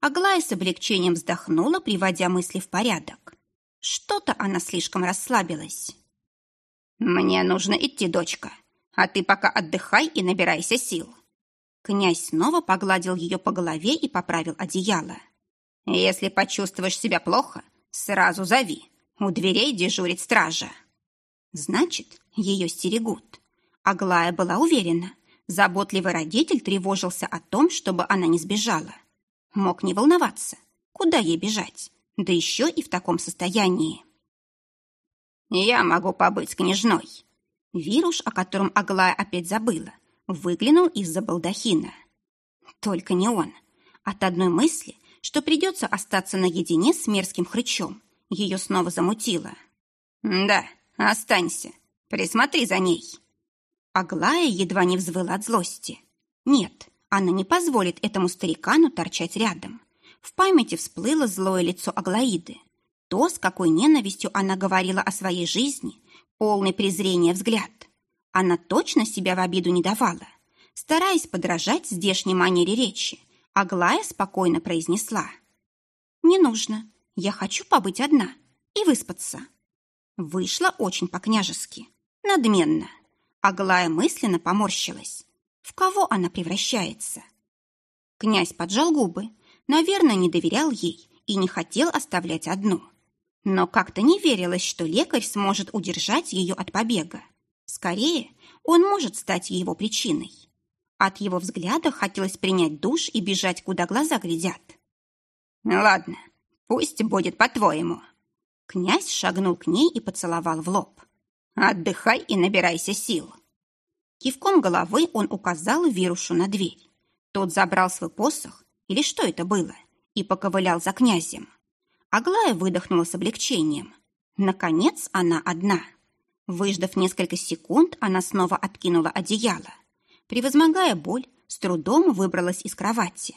Аглая с облегчением вздохнула, приводя мысли в порядок. Что-то она слишком расслабилась. «Мне нужно идти, дочка, а ты пока отдыхай и набирайся сил». Князь снова погладил ее по голове и поправил одеяло. «Если почувствуешь себя плохо, сразу зови. У дверей дежурит стража». Значит, ее стерегут. Аглая была уверена. Заботливый родитель тревожился о том, чтобы она не сбежала. Мог не волноваться. Куда ей бежать? Да еще и в таком состоянии. «Я могу побыть княжной». Вирус, о котором Аглая опять забыла, выглянул из-за балдахина. Только не он. От одной мысли, что придется остаться наедине с мерзким хрычом, ее снова замутило. «Да, Останься, присмотри за ней. Аглая едва не взвыла от злости. Нет, она не позволит этому старикану торчать рядом. В памяти всплыло злое лицо Аглаиды. То, с какой ненавистью она говорила о своей жизни, полный презрения взгляд. Она точно себя в обиду не давала. Стараясь подражать здешней манере речи, Аглая спокойно произнесла. «Не нужно. Я хочу побыть одна и выспаться». Вышла очень по-княжески, надменно. Аглая мысленно поморщилась. В кого она превращается? Князь поджал губы, наверное, не доверял ей и не хотел оставлять одну. Но как-то не верилось, что лекарь сможет удержать ее от побега. Скорее, он может стать его причиной. От его взгляда хотелось принять душ и бежать, куда глаза глядят. «Ладно, пусть будет по-твоему», Князь шагнул к ней и поцеловал в лоб. «Отдыхай и набирайся сил». Кивком головы он указал вирушу на дверь. Тот забрал свой посох, или что это было, и поковылял за князем. Аглая выдохнула с облегчением. Наконец она одна. Выждав несколько секунд, она снова откинула одеяло. Превозмогая боль, с трудом выбралась из кровати.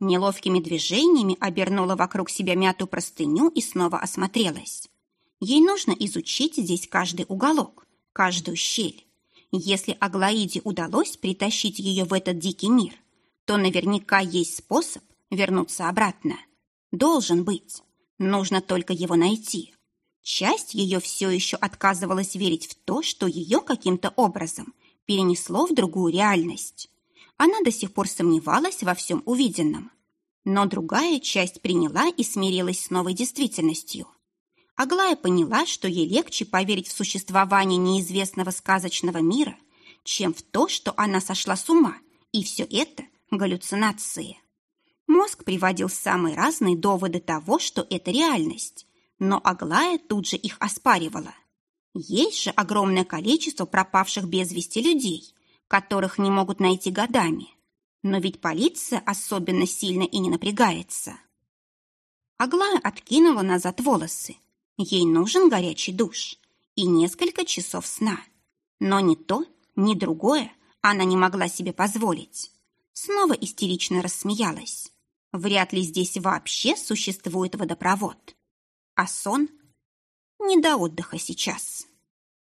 Неловкими движениями обернула вокруг себя мятую простыню и снова осмотрелась. Ей нужно изучить здесь каждый уголок, каждую щель. Если Аглаиде удалось притащить ее в этот дикий мир, то наверняка есть способ вернуться обратно. Должен быть. Нужно только его найти. Часть ее все еще отказывалась верить в то, что ее каким-то образом перенесло в другую реальность. Она до сих пор сомневалась во всем увиденном. Но другая часть приняла и смирилась с новой действительностью. Аглая поняла, что ей легче поверить в существование неизвестного сказочного мира, чем в то, что она сошла с ума, и все это галлюцинации. Мозг приводил самые разные доводы того, что это реальность, но Аглая тут же их оспаривала. Есть же огромное количество пропавших без вести людей, которых не могут найти годами. Но ведь полиция особенно сильно и не напрягается. Аглая откинула назад волосы. Ей нужен горячий душ и несколько часов сна. Но ни то, ни другое она не могла себе позволить. Снова истерично рассмеялась. Вряд ли здесь вообще существует водопровод. А сон? Не до отдыха сейчас.